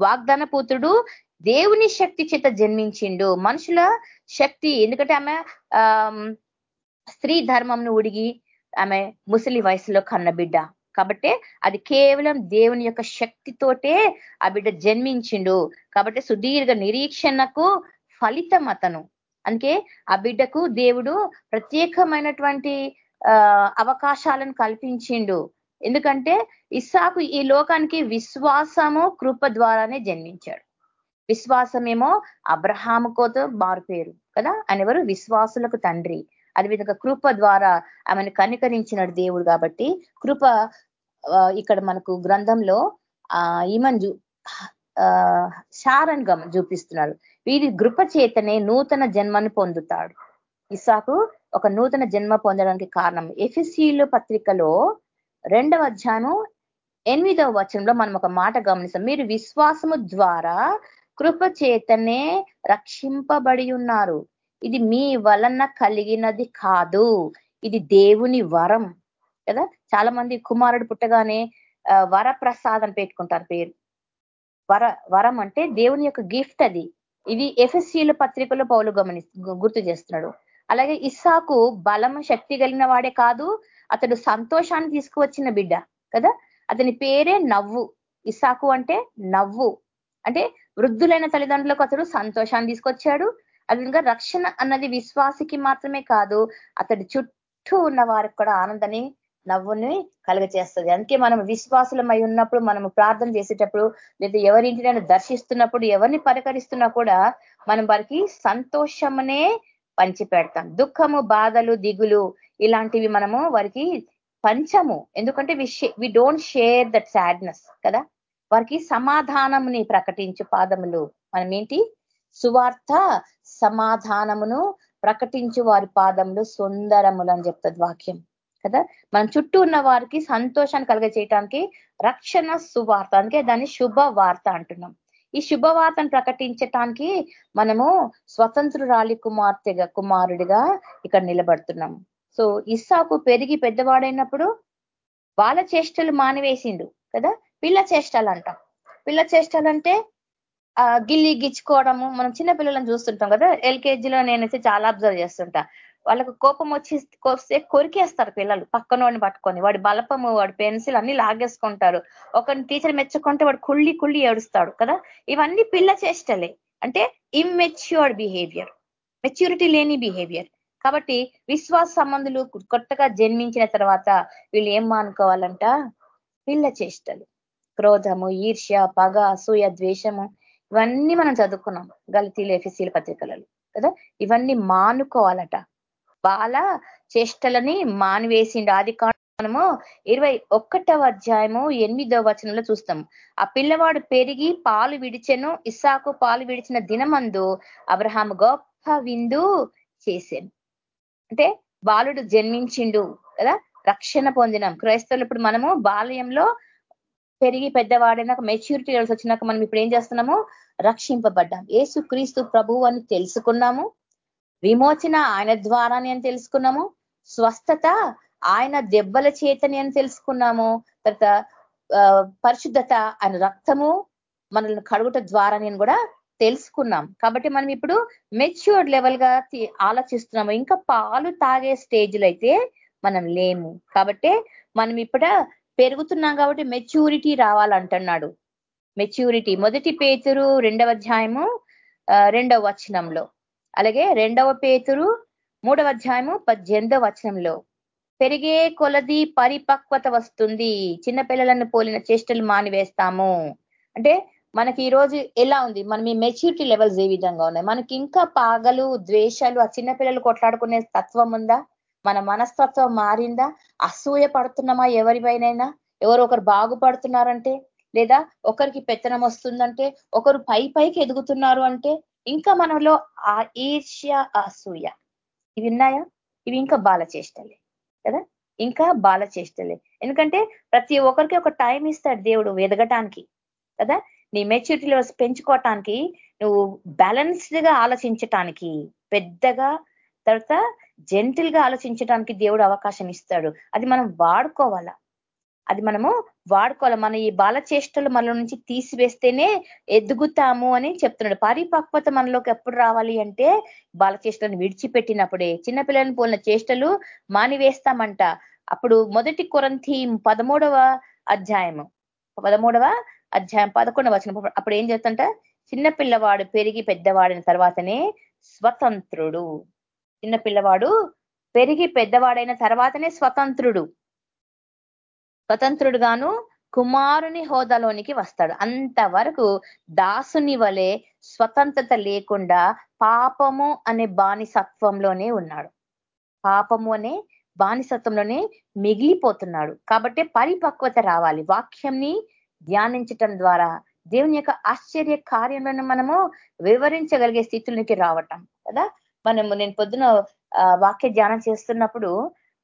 వాగ్దాన పుత్రుడు దేవుని శక్తి చేత జన్మించిండు. మనుషుల శక్తి ఎందుకంటే ఆమె స్త్రీ ధర్మంను ఉడిగి ఆమె ముసలి వయసులో కన్న బిడ్డ కాబట్టి అది కేవలం దేవుని యొక్క శక్తితోటే ఆ బిడ్డ జన్మించిండు. కాబట్టి సుదీర్ఘ నిరీక్షణకు ఫలితం అతను. అందుకే ఆ బిడ్డకు దేవుడు ప్రత్యేకమైనటువంటి అవకాశాలను కల్పించిండు. ఎందుకంటే ఇస్సాకు ఈ లోకానికి విశ్వాసము కృప ద్వారానే జన్మించాడు. విశ్వాసమేమో అబ్రహాముకోతో మారుపేరు కదా? ఆయన ఎవరు విశ్వాసులకు తండ్రి. అదేవిధంగా కృప ద్వారా ఆమెను కనికరించినాడు దేవుడు కాబట్టి కృప ఇక్కడ మనకు గ్రంథంలో ఆ ఈమన్ శారన్ గమ చూపిస్తున్నాడు వీరి కృప చేతనే నూతన జన్మను పొందుతాడు. ఇసాకు ఒక నూతన జన్మ పొందడానికి కారణం ఎఫ్ఎస్సీలు పత్రికలో రెండవ అధ్యాయం ఎనిమిదవ వచనంలో మనం ఒక మాట గమనిస్తాం. మీరు విశ్వాసము ద్వారా కృప చేతనే రక్షింపబడి ఉన్నారు ఇది మీ వలన కలిగినది కాదు. ఇది దేవుని వరం. కదా? చాలా మంది కుమారుడు పుట్టగానే వరప్రసాదం పెట్టుకుంటారు పేరు. వర వరం అంటే దేవుని యొక్క గిఫ్ట్ అది. ఇది ఎఫ్ఎస్సీల పత్రికలో పౌలు గమని గుర్తు చేస్తున్నాడు. అలాగే ఇస్సాకు బలం శక్తి కలిగిన వాడే కాదు అతడు సంతోషాన్ని తీసుకువచ్చిన బిడ్డ. కదా? అతని పేరే నవ్వు. ఇసాకు అంటే నవ్వు. అంటే వృద్ధులైన తల్లిదండ్రులకు అతడు సంతోషాన్ని తీసుకొచ్చాడు. అదేవిధంగా రక్షణ అన్నది విశ్వాసికి మాత్రమే కాదు అతడి చుట్టూ ఉన్న వారికి కూడా ఆనందాన్ని నవ్వుని కలుగచేస్తుంది. అందుకే మనం విశ్వాసులమై ఉన్నప్పుడు మనం ప్రార్థన చేసేటప్పుడు లేదా ఎవరింటినైనా దర్శిస్తున్నప్పుడు ఎవరిని పరికరిస్తున్నా కూడా మనం వారికి సంతోషమనే పంచిపెడతాం. దుఃఖము బాధలు దిగులు ఇలాంటివి మనము వారికి పంచము. ఎందుకంటే we don't share that sadness కదా? వారికి సమాధానముని ప్రకటించు పాదములు. మనం ఏంటి సువార్త సమాధానమును ప్రకటించు వారి పాదములు సుందరములు అని చెప్తుంది వాక్యం. కదా? మనం చుట్టూ ఉన్న వారికి సంతోషాన్ని కలిగ చేయటానికి రక్షణ సువార్త అందుకే దాన్ని శుభ వార్త అంటున్నాం. ఈ శుభవార్తను ప్రకటించటానికి మనము స్వతంత్రురాలి కుమార్తెగా కుమారుడిగా ఇక్కడ నిలబడుతున్నాం. సో ఇస్సాకు పెరిగి పెద్దవాడైనప్పుడు వాళ్ళ చేష్టలు మానివేసిండు. కదా? పిల్ల చేష్టలు అంటాం పిల్ల చేష్టాలంటే ఆ గిల్లి గిచ్చుకోవడము. మనం చిన్న పిల్లలను చూస్తుంటాం కదా ఎల్కేజీలో నేనైతే చాలా అబ్జర్వ్ చేస్తుంటా. వాళ్ళకు కోపం వచ్చి వస్తే కొరికేస్తారు పిల్లలు పక్కనోడిని పట్టుకొని. వాడి బలపము వాడి పెన్సిల్ అన్ని లాగేసుకుంటారు. ఒకరిని టీచర్ మెచ్చుకుంటే వాడు కుళ్ళి కుళ్ళి ఏడుస్తాడు కదా. ఇవన్నీ పిల్ల చేష్టలే. అంటే ఇమ్మెచ్యూర్డ్ బిహేవియర్ మెచ్యూరిటీ లేని బిహేవియర్ కాబట్టి విశ్వాస సంబంధులు కొత్తగా జన్మించిన తర్వాత వీళ్ళు ఏం మానుకోవాలంట? పిల్ల చేష్టలు. క్రోధము ఈర్ష్య పగ అసూయ ద్వేషము ఇవన్నీ మనం చదువుకున్నాం గలతీలు ఎఫిసీల పత్రికలలో కదా? ఇవన్నీ మానుకోవాలట. బాల చేష్టలని మానివేసిండు. ఆది మనము ఇరవై ఒక్కటవ అధ్యాయము ఎనిమిదవ వచనంలో చూస్తాం. ఆ పిల్లవాడు పెరిగి పాలు విడిచెను ఇస్సాకు పాలు విడిచిన దినమందు అబ్రహాం గొప్ప విందు చేశాను అంటే బాలుడు జన్మించిండు కదా? రక్షణ పొందినాం. క్రైస్తవులు ఇప్పుడు మనము బాల్యంలో పెరిగి పెద్దవాడైనాక మెచ్యూరిటీ లెవెల్స్ వచ్చినాక మనం ఇప్పుడు ఏం చేస్తున్నాము? రక్షింపబడ్డాం. ఏసు క్రీస్తు ప్రభువు అని తెలుసుకున్నాము. విమోచన ఆయన ద్వారానే అని తెలుసుకున్నాము. స్వస్థత ఆయన దెబ్బల చేతని అని తెలుసుకున్నాము. తర్వాత పరిశుద్ధత ఆయన రక్తము మనల్ని కడుగుట ద్వారా నేను కూడా తెలుసుకున్నాం. కాబట్టి మనం ఇప్పుడు మెచ్యూర్డ్ లెవెల్గా ఆలోచిస్తున్నాము. ఇంకా పాలు తాగే స్టేజ్లు అయితే మనం లేము. కాబట్టి మనం ఇప్పుడు పెరుగుతున్నాం కాబట్టి మెచ్యూరిటీ రావాలంటున్నాడు. మెచ్యూరిటీ మొదటి పేతురు రెండవ అధ్యాయము రెండవ వచనంలో. అలాగే రెండవ పేతురు మూడవ అధ్యాయము పద్దెనిమిదవ వచనంలో. పెరిగే కొలది పరిపక్వత వస్తుంది. చిన్నపిల్లలను పోలిన చేష్టలు మానివేస్తాము. అంటే మనకి ఈ రోజు ఎలా ఉంది? మనం ఈ మెచ్యూరిటీ లెవెల్స్ ఏ విధంగా ఉన్నాయి? మనకి ఇంకా పాగలు ద్వేషాలు ఆ చిన్నపిల్లలు కొట్లాడుకునే తత్వం ఉందా? మన మనస్తత్వం మారిందా? అసూయ పడుతున్నామా ఎవరిపైనైనా ఎవరు ఒకరు బాగుపడుతున్నారంటే? లేదా ఒకరికి పెత్తనం వస్తుందంటే? ఒకరు పై పైకి ఎదుగుతున్నారు అంటే? ఇంకా మనలో ఆ ఈర్ష్య అసూయ ఇవి ఉన్నాయా? ఇవి ఇంకా బాల చేష్టలే కదా? ఇంకా బాల చేష్టలే ఎందుకంటే ప్రతి ఒక్కరికి ఒక టైం ఇస్తాడు దేవుడు ఎదగటానికి కదా? నీ మెచ్యూరిటీ లెవెల్స్ పెంచుకోవటానికి నువ్వు బ్యాలెన్స్డ్గా ఆలోచించటానికి పెద్దగా తర్వాత జెంటిల్గా ఆలోచించడానికి దేవుడు అవకాశం ఇస్తాడు. అది మనం వాడుకోవాలా? అది మనము వాడుకోవాలి? మన ఈ బాల చేష్టలు మనలో నుంచి తీసివేస్తేనే ఎదుగుతాము అని చెప్తున్నాడు. పరిపక్వత మనలోకి ఎప్పుడు రావాలి అంటే బాల చేష్టలను విడిచిపెట్టినప్పుడే. చిన్నపిల్లలను పోలిన చేష్టలు మానివేస్తామంట. అప్పుడు మొదటి కొరంతి పదమూడవ అధ్యాయము. పదమూడవ అధ్యాయం పదకొండవ వచ్చిన అప్పుడు ఏం చేస్తుంట? చిన్నపిల్లవాడు పెరిగి పెద్దవాడిన తర్వాతనే స్వతంత్రుడు. చిన్న పిల్లవాడు పెరిగి పెద్దవాడైన తర్వాతనే స్వతంత్రుడు. స్వతంత్రుడుగాను కుమారుని హోదాలోనికి వస్తాడు. అంతవరకు దాసుని వలె స్వతంత్రత లేకుండా పాపము అనే బానిసత్వంలోనే ఉన్నాడు. పాపము అనే బానిసత్వంలోనే మిగిలిపోతున్నాడు. కాబట్టి పరిపక్వత రావాలి. వాక్యంని ధ్యానించటం ద్వారా దేవుని యొక్క ఆశ్చర్య కార్యంలో మనము వివరించగలిగే స్థితులకి రావటం కదా? మనము నేను పొద్దున వాక్య ధ్యానం చేస్తున్నప్పుడు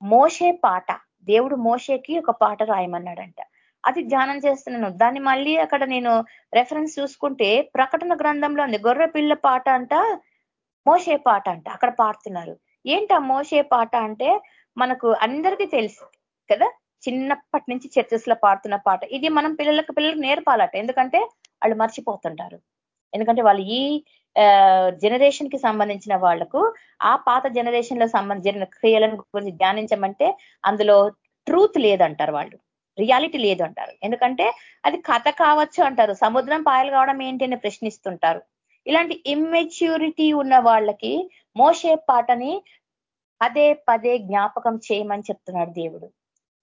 మోసే పాట దేవుడు మోషేకి ఒక పాట రాయమన్నాడంట. అది ధ్యానం చేస్తున్నాను. దాన్ని మళ్ళీ అక్కడ నేను రెఫరెన్స్ చూసుకుంటే ప్రకటన గ్రంథంలో ఉంది. గొర్రె పిల్ల పాట అంట మోసే పాట అంట. అక్కడ పాడుతున్నారు. ఏంట మోసే పాట అంటే మనకు అందరికీ తెలుసు కదా? చిన్నప్పటి నుంచి చర్చస్లో పాడుతున్న పాట. ఇది మనం పిల్లలకు పిల్లలకు నేర్పాలట. ఎందుకంటే వాళ్ళు మర్చిపోతుంటారు. ఎందుకంటే వాళ్ళు ఈ జనరేషన్కి సంబంధించిన వాళ్ళకు ఆ పాత జనరేషన్లో సంబంధించిన క్రియలను గురించి ధ్యానించమంటే అందులో ట్రూత్ లేదంటారు వాళ్ళు. రియాలిటీ లేదు అంటారు ఎందుకంటే అది కథ కావచ్చు అంటారు. సముద్రం పాయలు కావడం ఏంటి అని ప్రశ్నిస్తుంటారు. ఇలాంటి ఇమ్మెచ్యూరిటీ ఉన్న వాళ్ళకి మోసే పాటని పదే పదే జ్ఞాపకం చేయమని చెప్తున్నాడు దేవుడు.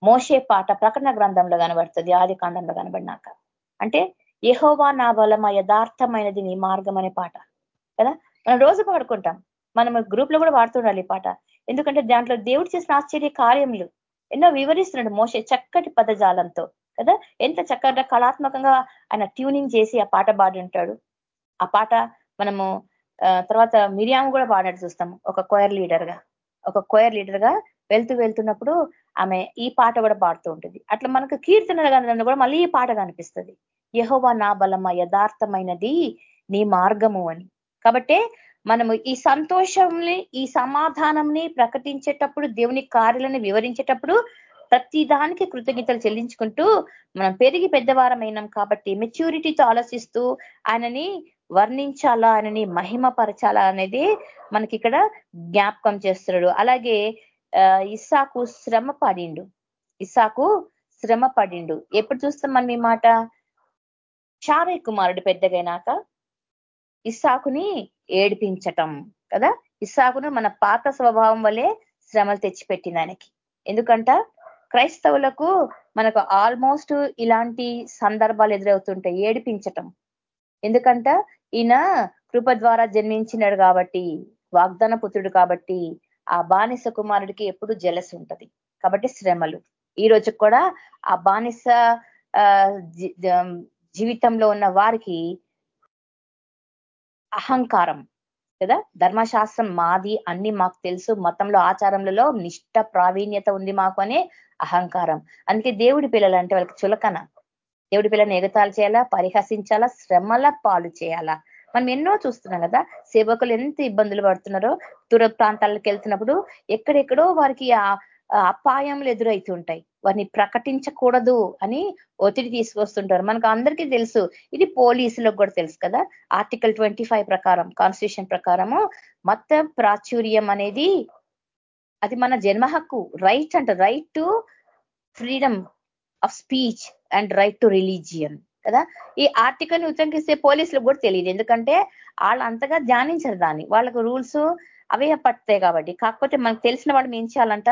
మోసే పాట ప్రకటన గ్రంథంలో కనబడుతుంది. ఆది కాండంలో కనబడినాక. అంటే యహోవా నా బలమ యథార్థమైనది నీ మార్గం అనే పాట. కదా? మనం రోజు పాడుకుంటాం. మనం గ్రూప్లో కూడా పాడుతుండాలి ఈ పాట. ఎందుకంటే దాంట్లో దేవుడు చేసిన ఆశ్చర్య కార్యములు ఎన్నో వివరిస్తున్నాడు మోసే చక్కటి పదజాలంతో కదా? ఎంత చక్కగా కళాత్మకంగా ఆయన ట్యూనింగ్ చేసి ఆ పాట పాడి ఉంటాడు ఆ పాట మనము తర్వాత మిరియాము కూడా పాడాడు చూస్తాం ఒక కొయర్ లీడర్గా. ఒక కొయర్ లీడర్గా వెళ్తూ వెళ్తున్నప్పుడు ఆమె ఈ పాట కూడా పాడుతూ ఉంటుంది. అట్లా మనకు కీర్తన గంధంలో కూడా మళ్ళీ ఈ పాట కనిపిస్తుంది. యహోవా నా బలమ యథార్థమైనది నీ మార్గము అని. కాబట్టి మనము ఈ సంతోషంని ఈ సమాధానంని ప్రకటించేటప్పుడు దేవుని కార్యాలను వివరించేటప్పుడు ప్రతి దానికి కృతజ్ఞతలు చెల్లించుకుంటూ మనం పెరిగి పెద్దవారమైనాం కాబట్టి మెచ్యూరిటీతో ఆలోచిస్తూ ఆయనని వర్ణించాలా ఆయనని మహిమపరచాలా అనేది మనకి ఇక్కడ జ్ఞాపకం చేస్తున్నాడు. అలాగే ఇస్సాకు శ్రమ పడిండు. ఇస్సాకు శ్రమ పడిండు. ఎప్పుడు చూస్తాం మనం ఈ మాట? షావే కుమారుడు పెద్దగైనాక ఇస్సాకుని ఏడిపించటం కదా? ఇస్సాకును మన పాత స్వభావం వల్లే శ్రమలు తెచ్చిపెట్టింది ఆయనకి. ఎందుకంట? క్రైస్తవులకు మనకు ఆల్మోస్ట్ ఇలాంటి సందర్భాలు ఎదురవుతుంటాయి ఏడిపించటం. ఎందుకంట? ఈయన కృప ద్వారా జన్మించినాడు కాబట్టి వాగ్దాన పుత్రుడు కాబట్టి ఆ బానిస కుమారుడికి ఎప్పుడు జలసి ఉంటది. కాబట్టి శ్రమలు. ఈ రోజు కూడా ఆ బానిస జీవితంలో ఉన్న వారికి అహంకారం కదా? ధర్మశాస్త్రం మాది అన్ని మాకు తెలుసు. మతంలో ఆచారంలో నిష్ట ప్రావీణ్యత ఉంది మాకు అనే అహంకారం. అందుకే దేవుడి పిల్లలు అంటే వాళ్ళకి చులకన. దేవుడి పిల్లని ఎగతాలు చేయాలా? పరిహసించాలా? శ్రమల పాలు చేయాలా? మనం ఎన్నో చూస్తున్నాం కదా? సేవకులు ఎంత ఇబ్బందులు పడుతున్నారో. దూర ప్రాంతాలకు వెళ్తున్నప్పుడు ఎక్కడెక్కడో వారికి అపాయములు ఎదురవుతుంటాయి వారిని ప్రకటించకూడదు అని ఒత్తిడి తీసుకొస్తుంటారు. మనకు అందరికీ తెలుసు. ఇది పోలీసులకు కూడా తెలుసు కదా. ఆర్టికల్ ట్వంటీ ప్రకారం కాన్స్టిట్యూషన్ ప్రకారము మత ప్రాచుర్యం అనేది అది మన జన్మ హక్కు. రైట్ అంట right to freedom of speech and right to religion కదా. ఈ ఆర్టికల్ని ఉచ్చంకిస్తే పోలీసులకు కూడా తెలియదు. ఎందుకంటే వాళ్ళు అంతగా ధ్యానించరు దాన్ని. వాళ్ళకు రూల్స్ అవే పడతాయి కాబట్టి. కాకపోతే మనకు తెలిసిన వాళ్ళు ఏం చేయాలంట?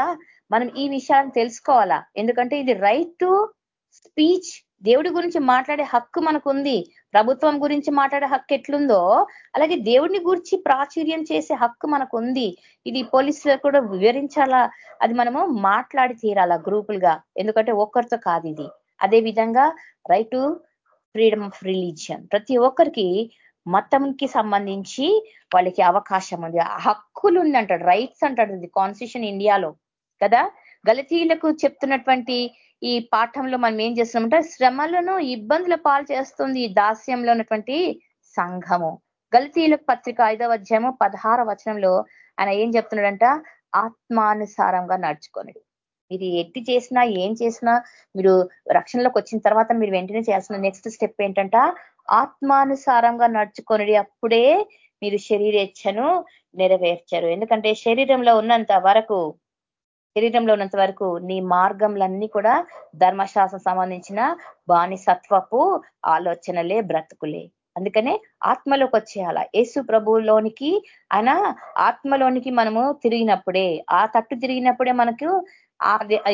మనం ఈ విషయాన్ని తెలుసుకోవాలా? ఎందుకంటే ఇది రైట్ టు స్పీచ్ దేవుడి గురించి మాట్లాడే హక్కు మనకుంది. ప్రభుత్వం గురించి మాట్లాడే హక్కు ఎట్లుందో అలాగే దేవుడిని గురించి ప్రాచుర్యం చేసే హక్కు మనకు ఉంది ఇది పోలీసులకు కూడా వివరించాలా? అది మనము మాట్లాడి తీరాలా గ్రూపులుగా. ఎందుకంటే ఒక్కరితో కాదు ఇది. అదే విధంగా right to freedom of religion ప్రతి ఒక్కరికి మతంకి సంబంధించి వాళ్ళకి అవకాశం ఉంది. హక్కులు ఉంది అంటాడు రైట్స్ అంటాడు ఇది. కాన్స్టిట్యూషన్ ఇండియాలో కదా? గలతీయులకు చెప్తున్నటువంటి ఈ పాఠంలో మనం ఏం చేస్తున్నామంటే శ్రమలను ఇబ్బందుల పాలు చేస్తుంది ఈ దాస్యంలో ఉన్నటువంటి సంఘము. గలతీయులకు పత్రిక ఐదవ అధ్యాయము పదహార వచనంలో ఆయన ఏం చెప్తున్నాడంట? ఆత్మానుసారంగా నడుచుకోనడు మీరు ఎట్టి చేసినా ఏం చేసినా మీరు రక్షణలోకి వచ్చిన తర్వాత మీరు వెంటనే చేయాల్సిన నెక్స్ట్ స్టెప్ ఏంటంట? ఆత్మానుసారంగా నడుచుకొని అప్పుడే మీరు శరీరేచ్ఛను నెరవేర్చారు. ఎందుకంటే శరీరంలో ఉన్నంత వరకు శరీరంలో ఉన్నంత వరకు నీ మార్గంలన్నీ కూడా ధర్మశాస్త్రం సంబంధించిన బానిసత్వపు ఆలోచనలే బ్రతుకులే. అందుకనే ఆత్మలోకి వచ్చేయాల. యేసు ప్రభువులోనికి ఆయన ఆత్మలోనికి మనము తిరిగినప్పుడే ఆ తట్టు తిరిగినప్పుడే మనకు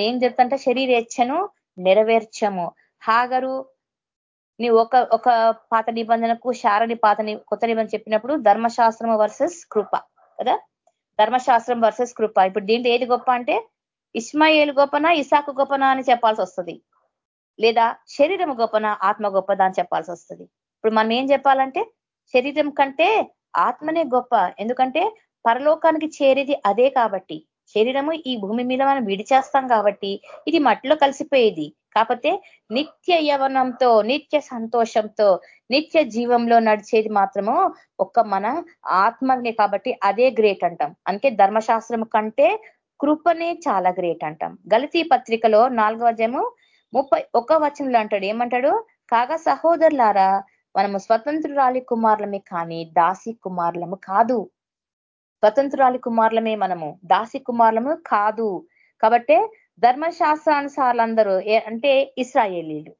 ఏం జరుగుతుందంటే శరీరేచ్ఛను నెరవేర్చము. హాగరు నీ ఒక ఒక పాత నిబంధనకు శారని పాత కొత్త నిబంధన చెప్పినప్పుడు ధర్మశాస్త్రము వర్సెస్ కృప కదా? ధర్మశాస్త్రం వర్సెస్ కృప. ఇప్పుడు దీంట్లో ఏది గొప్ప అంటే ఇస్మాయిల్ గొప్పనా ఇసాకు గొప్పనా అని చెప్పాల్సి వస్తుంది. లేదా శరీరం గొప్పనా ఆత్మ గొప్పదా అని చెప్పాల్సి వస్తుంది. ఇప్పుడు మనం ఏం చెప్పాలంటే శరీరం కంటే ఆత్మనే గొప్ప. ఎందుకంటే పరలోకానికి చేరేది అదే కాబట్టి. శరీరము ఈ భూమి మీద మనం విడిచేస్తాం కాబట్టి ఇది మట్టిలో కలిసిపోయేది. కాకపోతే నిత్య యవనంతో నిత్య సంతోషంతో నిత్య జీవంలో నడిచేది మాత్రము ఒక్క మన ఆత్మనే కాబట్టి అదే గ్రేట్ అంటాం. అందుకే ధర్మశాస్త్రం కంటే కృపనే చాలా గ్రేట్ అంటాం. గలతీ పత్రికలో నాలుగో అధ్యాయము ముప్పై ఒక్క వచనంలో అంటాడు. ఏమంటాడు? కాగా సహోదరులారా మనము స్వతంత్రురాలి కుమారులమే కానీ దాసి కుమారులము కాదు. స్వతంత్రాలి కుమారులమే మనము దాసి కుమారులము కాదు. కాబట్టే ధర్మశాస్త్రానుసారులందరూ అంటే ఇస్రాయేలీలు.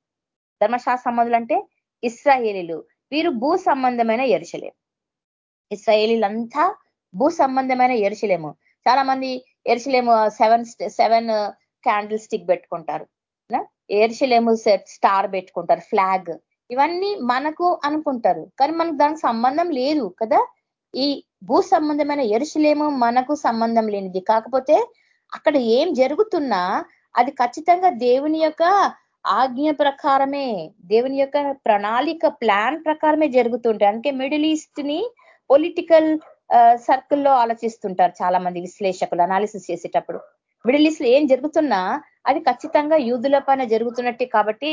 ధర్మశాస్త్ర సంబంధులు అంటే ఇస్రాయేలీలు. వీరు భూ సంబంధమైన ఎరుచలేము ఇస్రాయేలీలంతా భూ సంబంధమైన ఎరుచలేము చాలా మంది ఎరుచలేము సెవెన్ సెవెన్ క్యాండిల్ స్టిక్ పెట్టుకుంటారు. ఎరుచలేము స్టార్ పెట్టుకుంటారు ఫ్లాగ్. ఇవన్నీ మనకు అనుకుంటారు. కానీ మనకు దానికి సంబంధం లేదు కదా. ఈ భూ సంబంధమైన ఎరుసలేము మనకు సంబంధం లేనిది. కాకపోతే అక్కడ ఏం జరుగుతున్నా అది ఖచ్చితంగా దేవుని యొక్క ఆజ్ఞ ప్రకారమే దేవుని యొక్క ప్రణాళిక ప్లాన్ ప్రకారమే జరుగుతుంటాయి. అందుకే మిడిల్ ఈస్ట్ని పొలిటికల్ సర్కిల్లో ఆలోచిస్తుంటారు చాలా మంది విశ్లేషకులు అనాలిసిస్ చేసేటప్పుడు. మిడిల్ ఈస్ట్ ఏం జరుగుతున్నా అది ఖచ్చితంగా యూదుల పైన జరుగుతున్నట్టే కాబట్టి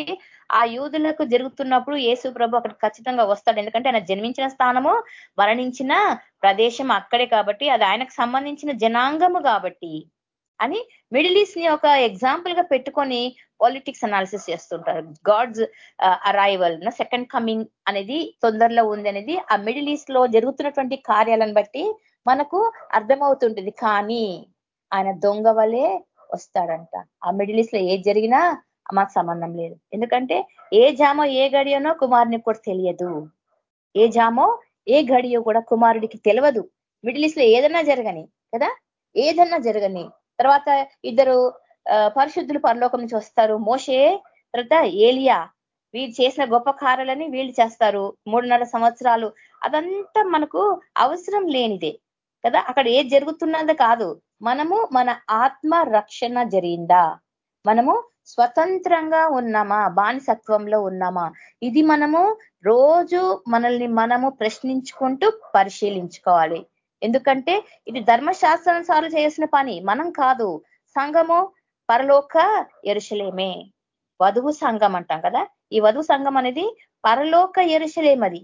ఆ యూదులకు జరుగుతున్నప్పుడు యేసు ప్రభు అక్కడ ఖచ్చితంగా వస్తాడు. ఎందుకంటే ఆయన జన్మించిన స్థానము మరణించిన ప్రదేశం అక్కడే కాబట్టి అది ఆయనకు సంబంధించిన జనాంగము కాబట్టి అని మిడిల్ ఈస్ట్ని ఒక ఎగ్జాంపుల్గా పెట్టుకొని పాలిటిక్స్ అనాలిసిస్ చేస్తుంటారు. గాడ్స్ అరైవల్ సెకండ్ కమింగ్ అనేది తొందరలో ఉంది అనేది ఆ మిడిల్ ఈస్ట్లో జరుగుతున్నటువంటి కార్యాలను బట్టి మనకు అర్థమవుతుంటుంది. కానీ ఆయన దొంగ వలే వస్తాడంట. ఆ మిడిల్ ఈస్ట్లో ఏది జరిగినా మాకు సంబంధం లేదు. ఎందుకంటే ఏ జామో ఏ గడియనో కుమారునికి కూడా తెలియదు. ఏ జామో ఏ గడియో కూడా కుమారుడికి తెలియదు మిడిల్ ఈస్ట్లో ఏదన్నా జరగని కదా? ఏదన్నా జరగని. తర్వాత ఇద్దరు పరిశుద్ధులు పరలోకం నుంచి వస్తారు. మోషే తర్వాత ఏలియా. వీళ్ళు చేసిన గొప్ప కార్యాలని వీళ్ళు చేస్తారు. మూడున్నర సంవత్సరాలు. అదంతా మనకు అవసరం లేనిదే కదా? అక్కడ ఏది జరుగుతున్నది కాదు. మనము మన ఆత్మ రక్షణ జరిగిందా? మనము స్వతంత్రంగా ఉన్నామా? బానిసత్వంలో ఉన్నామా? ఇది మనము రోజు మనల్ని మనము ప్రశ్నించుకుంటూ పరిశీలించుకోవాలి. ఎందుకంటే ఇది ధర్మశాస్త్రానుసారం చేసిన పని. మనం కాదు. సంఘము పరలోక ఎరుసలేమే వధువు సంఘం అంటాం కదా? ఈ వధువు సంఘం అనేది పరలోక ఎరుసలేమది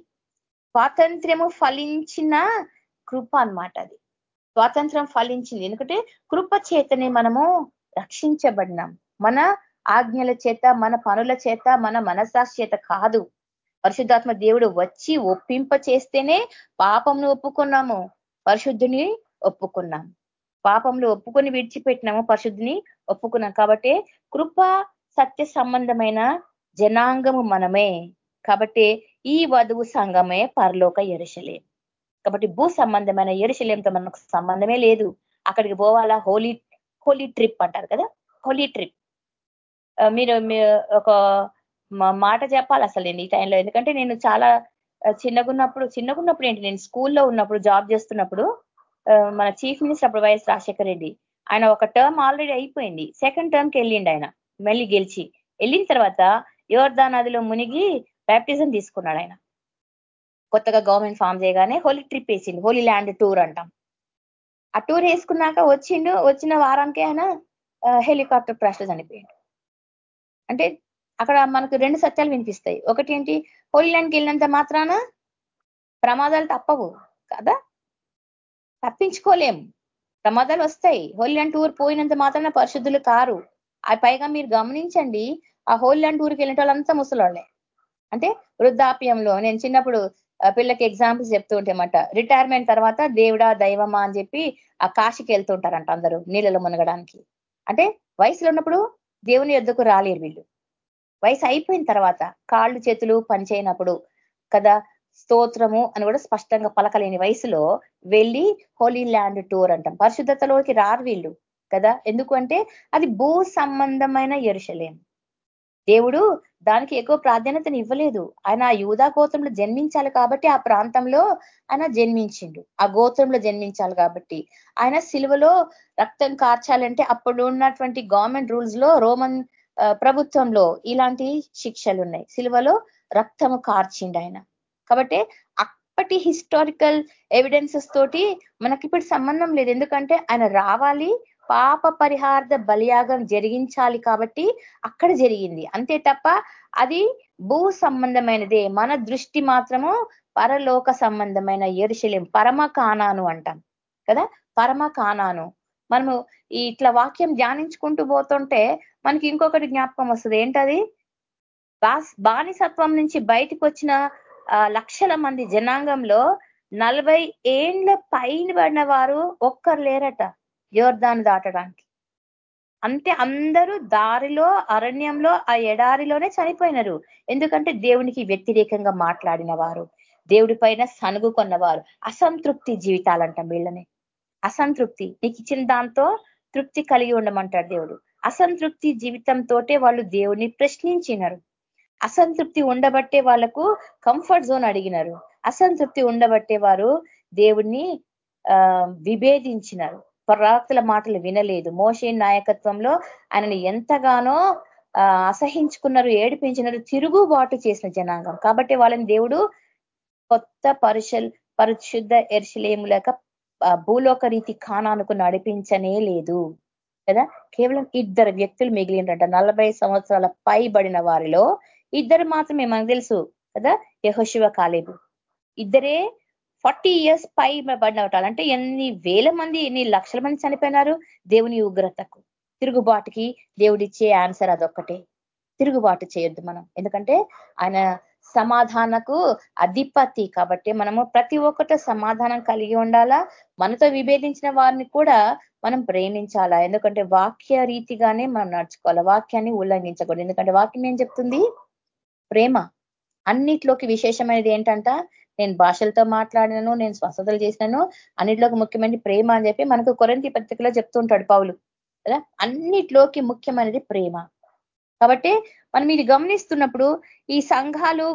స్వాతంత్ర్యము ఫలించిన కృప అనమాట అది. స్వాతంత్రం ఫలించింది. ఎందుకంటే కృప చేతనే మనము రక్షించబడినాం. మన ఆజ్ఞల చేత మన పనుల చేత మన మనసాక్షి చేత కాదు. పరిశుద్ధాత్మ దేవుడు వచ్చి ఒప్పింప చేస్తేనే పాపంను ఒప్పుకున్నాము. పరిశుద్ధుని ఒప్పుకున్నాం. పాపంలో ఒప్పుకొని విడిచిపెట్టినాము పరిశుద్ధిని ఒప్పుకున్నాం. కాబట్టి కృప సత్య సంబంధమైన జనాంగము మనమే. కాబట్టి ఈ వధువు సంఘమే పరలోక ఎరుసలే కాబట్టి భూ సంబంధమైన ఏడుశల్యంతో మనకు సంబంధమే లేదు. అక్కడికి పోవాలా? హోలీ హోలీ ట్రిప్ అంటారు కదా? Holy trip. మీరు ఒక మాట చెప్పాలి అసలు నేను ఈ టైంలో. ఎందుకంటే నేను చాలా చిన్నగున్నప్పుడు చిన్నగున్నప్పుడు ఏంటి? నేను స్కూల్లో ఉన్నప్పుడు జాబ్ చేస్తున్నప్పుడు మన చీఫ్ మినిస్టర్ అప్పుడు వైఎస్ రాజశేఖర్ రెడ్డి ఆయన ఒక టర్మ్ ఆల్రెడీ అయిపోయింది. సెకండ్ టర్మ్కి వెళ్ళిండి ఆయన మళ్ళీ గెలిచి. వెళ్ళిన తర్వాత యోర్దా నదిలో మునిగి బ్యాప్టిజం తీసుకున్నాడు ఆయన. కొత్తగా గవర్నమెంట్ ఫామ్ చేయగానే హోలీ ట్రిప్ వేసిండు. హోలీ ల్యాండ్ టూర్ అంటాం. ఆ టూర్ వేసుకున్నాక వచ్చిండు. వచ్చిన వారానికే ఆయన హెలికాప్టర్ క్రాష్లో చనిపోయాడు. అంటే అక్కడ మనకు రెండు సత్యాలు వినిపిస్తాయి. ఒకటి ఏంటి? హోలీ ల్యాండ్కి వెళ్ళినంత మాత్రాన ప్రమాదాలు తప్పవు కదా? తప్పించుకోలేం ప్రమాదాలు వస్తాయి. హోలీ ల్యాండ్ టూర్ పోయినంత మాత్రాన పరిశుద్ధులు కారు. ఆ పైగా మీరు గమనించండి ఆ హోలీ ల్యాండ్ టూర్కి వెళ్ళిన వాళ్ళంతా ముసలోళ్ళే. అంటే వృద్ధాప్యంలో నేను చిన్నప్పుడు పిల్లకి ఎగ్జాంపుల్స్ చెప్తూ ఉంటామట. రిటైర్మెంట్ తర్వాత దేవుడా దైవమా అని చెప్పి ఆ కాశీకి వెళ్తుంటారంట అందరూ నీళ్ళలో మునగడానికి. అంటే వయసులో ఉన్నప్పుడు దేవుని యొద్దకు రాలేరు వీళ్ళు. వయసు అయిపోయిన తర్వాత కాళ్ళు చేతులు పనిచేయనప్పుడు కదా స్తోత్రము అని కూడా స్పష్టంగా పలకలేని వయసులో వెళ్ళి హోలీ ల్యాండ్ టూర్ అంటాం. పరిశుద్ధతలోకి రారు వీళ్ళు కదా. ఎందుకంటే అది భూ సంబంధమైన ఎరుషలేము దేవుడు దానికి ఎక్కువ ప్రాధాన్యతను ఇవ్వలేదు. ఆయన ఆ యూదా గోత్రంలో జన్మించాలి కాబట్టి ఆ ప్రాంతంలో ఆయన జన్మించిండు. ఆ గోత్రంలో జన్మించాలి కాబట్టి. ఆయన సిలువలో రక్తం కార్చాలంటే అప్పుడు ఉన్నటువంటి గవర్నమెంట్ రూల్స్లో రోమన్ ప్రభుత్వంలో ఇలాంటి శిక్షలు ఉన్నాయి సిలువలో రక్తము కార్చిండు ఆయన. కాబట్టి అప్పటి హిస్టారికల్ ఎవిడెన్సెస్ తోటి మనకి ఇప్పుడు సంబంధం లేదు. ఎందుకంటే ఆయన రావాలి పాప పరిహార్థ బలియాగం జరిగించాలి కాబట్టి అక్కడ జరిగింది. అంతే తప్ప అది భూ సంబంధమైనదే. మన దృష్టి మాత్రము పరలోక సంబంధమైన ఎరుశలేం పరమ కానాను అంటాం కదా? పరమ కానాను మనము ఇట్లా వాక్యం ధ్యానించుకుంటూ పోతుంటే మనకి ఇంకొకటి జ్ఞాపకం వస్తుంది. ఏంటది? బానిసత్వం నుంచి బయటకు వచ్చిన లక్షల మంది జనాంగంలో నలభై ఏండ్ల పైన పడిన వారు ఒక్కరు లేరట. యోర్దాను దాటడానికి. అంతే అందరూ దారిలో అరణ్యంలో ఆ ఎడారిలోనే చనిపోయినారు. ఎందుకంటే దేవునికి వ్యతిరేకంగా మాట్లాడిన వారు దేవుడి పైన సనుగు కొన్నవారు. అసంతృప్తి జీవితాలంటాం వీళ్ళని. అసంతృప్తి. నీకు ఇచ్చిన దాంతో తృప్తి కలిగి ఉండమంటాడు దేవుడు. అసంతృప్తి జీవితంతో వాళ్ళు దేవుని ప్రశ్నించినారు. అసంతృప్తి ఉండబట్టే వాళ్ళకు కంఫర్ట్ జోన్ అడిగినారు. అసంతృప్తి ఉండబట్టే వారు దేవుణ్ణి విభేదించినారు. ప్రవక్తల మాటలు వినలేదు. మోషే నాయకత్వంలో ఆయనని ఎంతగానో అసహించుకున్నారు ఏడిపించినారు తిరుగుబాటు చేసిన జనాంగం. కాబట్టి వాళ్ళని దేవుడు కొత్త పరిశల్ పరిశుద్ధ ఎర్శలేములక భూలోక రీతి ఖానానుకు నడిపించనే లేదు. కదా? కేవలం ఇద్దరు వ్యక్తులు మిగిలినట నలభై సంవత్సరాల పైబడిన వారిలో ఇద్దరు మాత్రమే మనకు తెలుసు కదా? యహోశివ కాలేబు. ఇద్దరే ఫార్టీ ఇయర్స్ పై పడినవటాలు అంటే ఎన్ని వేల మంది ఎన్ని లక్షల మంది చనిపోయినారు దేవుని ఉగ్రతకు. తిరుగుబాటుకి దేవుడిచ్చే ఆన్సర్ అదొక్కటే. తిరుగుబాటు చేయొద్దు మనం. ఎందుకంటే ఆయన సమాధానకు అధిపతి కాబట్టి మనము ప్రతి ఒక్కటి సమాధానం కలిగి ఉండాలా. మనతో విభేదించిన వారిని కూడా మనం ప్రేమించాలా. ఎందుకంటే వాక్య రీతిగానే మనం నడుచుకోవాలి. వాక్యాన్ని ఉల్లంఘించకూడదు. ఎందుకంటే వాక్యం ఏం చెప్తుంది? ప్రేమ. అన్నిట్లోకి విశేషమైనది ఏంటంట? నేను భాషలతో మాట్లాడినను నేను స్వస్థతలు చేసినాను అన్నిట్లోకి ముఖ్యమైనది ప్రేమ అని చెప్పి మనకు కొరంతి పత్రికలో చెప్తుంటాడు పావులు కదా? అన్నిట్లోకి ముఖ్యమైనది ప్రేమ. కాబట్టి మనం ఇది గమనిస్తున్నప్పుడు ఈ సంఘాలు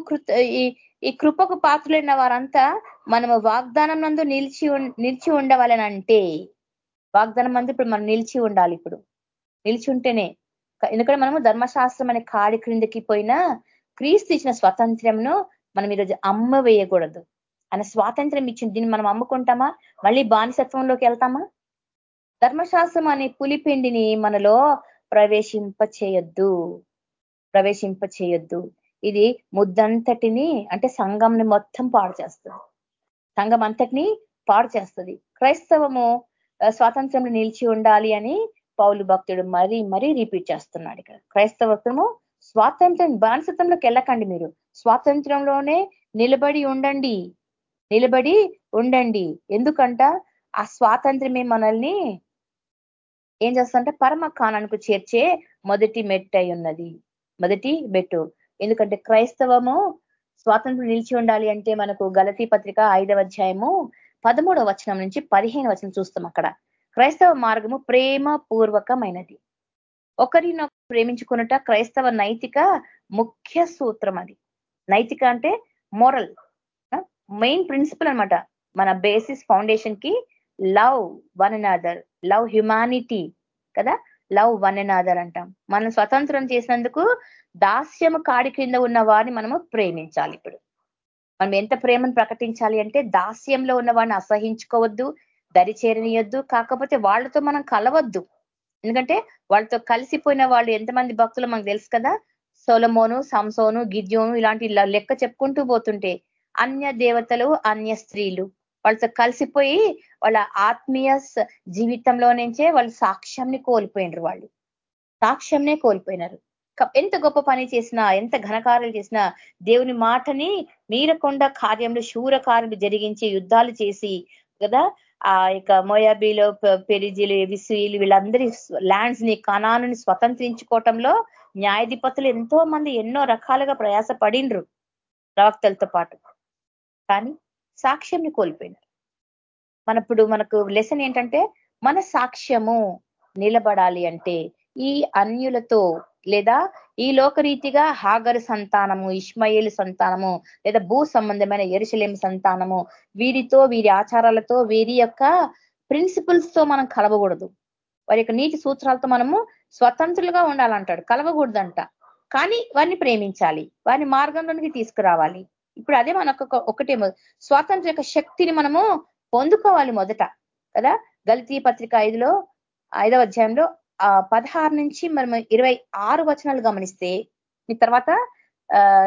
ఈ కృపకు పాత్రులైన వారంతా మనము వాగ్దానం నందు నిలిచి నిలిచి ఉండవాలని అంటే వాగ్దానం మందు ఇప్పుడు మనం నిలిచి ఉండాలి ఇప్పుడు. నిలిచి ఉంటేనే ఎందుకంటే మనము ధర్మశాస్త్రం అనే కాడి క్రిందకి పోయినా క్రీస్తు ఇచ్చిన స్వాతంత్ర్యంను మనం ఈరోజు అమ్మ వేయకూడదు. ఆయన స్వాతంత్ర్యం ఇచ్చింది దీన్ని మనం అమ్ముకుంటామా? మళ్ళీ బానిసత్వంలోకి వెళ్తామా? ధర్మశాస్త్రం అనే పులిపిండిని మనలో ప్రవేశింప చేయొద్దు ప్రవేశింప చేయొద్దు ఇది ముద్దంతటిని అంటే సంఘంని మొత్తం పాడు చేస్తుంది. సంఘం అంతటిని పాడు చేస్తుంది. క్రైస్తవము స్వాతంత్రంలో నిలిచి ఉండాలి అని పౌలు భక్తుడు మరీ మరీ రిపీట్ చేస్తున్నాడు ఇక్కడ. క్రైస్తవత్వము స్వాతంత్రం బానిసత్వంలోకి వెళ్ళకండి మీరు. స్వాతంత్రంలోనే నిలబడి ఉండండి. నిలబడి ఉండండి. ఎందుకంట? ఆ స్వాతంత్రమే మనల్ని ఏం చేస్తుందంటే పరమ కాణానికి చేర్చే మొదటి మెట్టు ఉన్నది. మొదటి మెట్టు. ఎందుకంటే క్రైస్తవము స్వాతంత్రం నిలిచి ఉండాలి అంటే మనకు గలతీ పత్రిక ఐదవ అధ్యాయము పదమూడవ వచనం నుంచి పదిహేను వచనం చూస్తాం అక్కడ. క్రైస్తవ మార్గము ప్రేమ పూర్వకమైనది ఒకరినొక ప్రేమించుకున్నట క్రైస్తవ నైతిక ముఖ్య సూత్రం అది. నైతిక అంటే మోరల్ మెయిన్ ప్రిన్సిపల్ అనమాట మన బేసిస్ ఫౌండేషన్కి love one other love humanity కదా లవ్ వన్ అదర్ అంటాం. మనం స్వతంత్రం చేసినందుకు దాస్యము కాడి కింద ఉన్న వారిని మనము ప్రేమించాలి ఇప్పుడు. మనం ఎంత ప్రేమను ప్రకటించాలి అంటే దాస్యంలో ఉన్న వాడిని అసహించుకోవద్దు దరిచేరనియొద్దు కాకపోతే వాళ్ళతో మనం కలవద్దు. ఎందుకంటే వాళ్ళతో కలిసిపోయిన వాళ్ళు ఎంతమంది భక్తులు మనకు తెలుసు కదా? సోలమోను సంసోను గిద్యోను ఇలాంటి లెక్క చెప్పుకుంటూ పోతుంటే అన్య దేవతలు అన్య స్త్రీలు వాళ్ళతో కలిసిపోయి వాళ్ళ ఆత్మీయ జీవితంలో నుంచే వాళ్ళు సాక్ష్యంని కోల్పోయినారు వాళ్ళు. సాక్ష్యంనే కోల్పోయినారు. ఎంత గొప్ప పని చేసినా ఎంత ఘనకార్యాలు చేసినా దేవుని మాటని మీరకుండా కార్యంలో శూర కార్యలు జరిగించి యుద్ధాలు చేసి కదా ఆ ఇక మోయాబీలో పెరిజీలు విసిలు వీళ్ళందరి ల్యాండ్స్ని కణాను స్వతంత్రించుకోవటంలో న్యాయాధిపతులు ఎంతో మంది ఎన్నో రకాలుగా ప్రయాస పడిండ్రు ప్రవక్తలతో పాటు. కానీ సాక్ష్యంని కోల్పోయినారు. మనప్పుడు మనకు లెసన్ ఏంటంటే మన సాక్ష్యము నిలబడాలి అంటే ఈ అన్యులతో లేదా ఈ లోకరీతిగా హాగర్ సంతానము ఇష్మయేలు సంతానము లేదా భూ సంబంధమైన ఎరుశలేం సంతానము వీరితో వీరి ఆచారాలతో వీరి యొక్క ప్రిన్సిపల్స్తో మనం కలవకూడదు. వారి యొక్క నీతి సూత్రాలతో మనము స్వతంత్రులుగా ఉండాలంటాడు. కలవకూడదంట. కానీ వారిని ప్రేమించాలి. వారిని మార్గంలోనికి తీసుకురావాలి. ఇప్పుడు అదే మనకు ఒకటే స్వాతంత్ర యొక్క శక్తిని మనము పొందుకోవాలి మొదట. కదా? గల్తీ పత్రిక ఐదులో ఐదవ అధ్యాయంలో పదహారు నుంచి మనం ఇరవై ఆరు వచనాలు గమనిస్తే మీ తర్వాత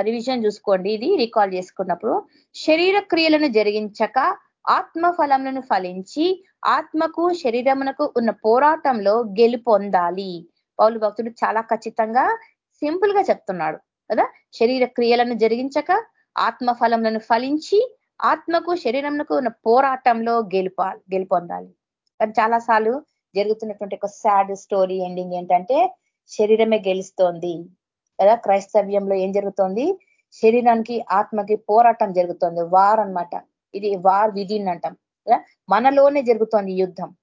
రివిజన్ చూసుకోండి. ఇది రికాల్ చేసుకున్నప్పుడు శరీర క్రియలను జరిగించక ఆత్మ ఫలములను ఫలించి ఆత్మకు శరీరమునకు ఉన్న పోరాటంలో గెలుపొందాలి పౌలు భక్తుడు చాలా ఖచ్చితంగా సింపుల్గా చెప్తున్నాడు కదా? శరీర క్రియలను జరిగించక ఆత్మ ఫలములను ఫలించి ఆత్మకు శరీరమునకు ఉన్న పోరాటంలో గెలుప గెలుపొందాలి కానీ చాలాసార్లు జరుగుతున్నటువంటి ఒక సాడ్ స్టోరీ ఎండింగ్ ఏంటంటే శరీరమే గెలుస్తోంది. కదా? క్రైస్తవ్యంలో ఏం జరుగుతోంది? శరీరానికి ఆత్మకి పోరాటం జరుగుతోంది. వార్ అనమాట ఇది వార్ విధిన్ అంటాం. మనలోనే జరుగుతోంది యుద్ధం.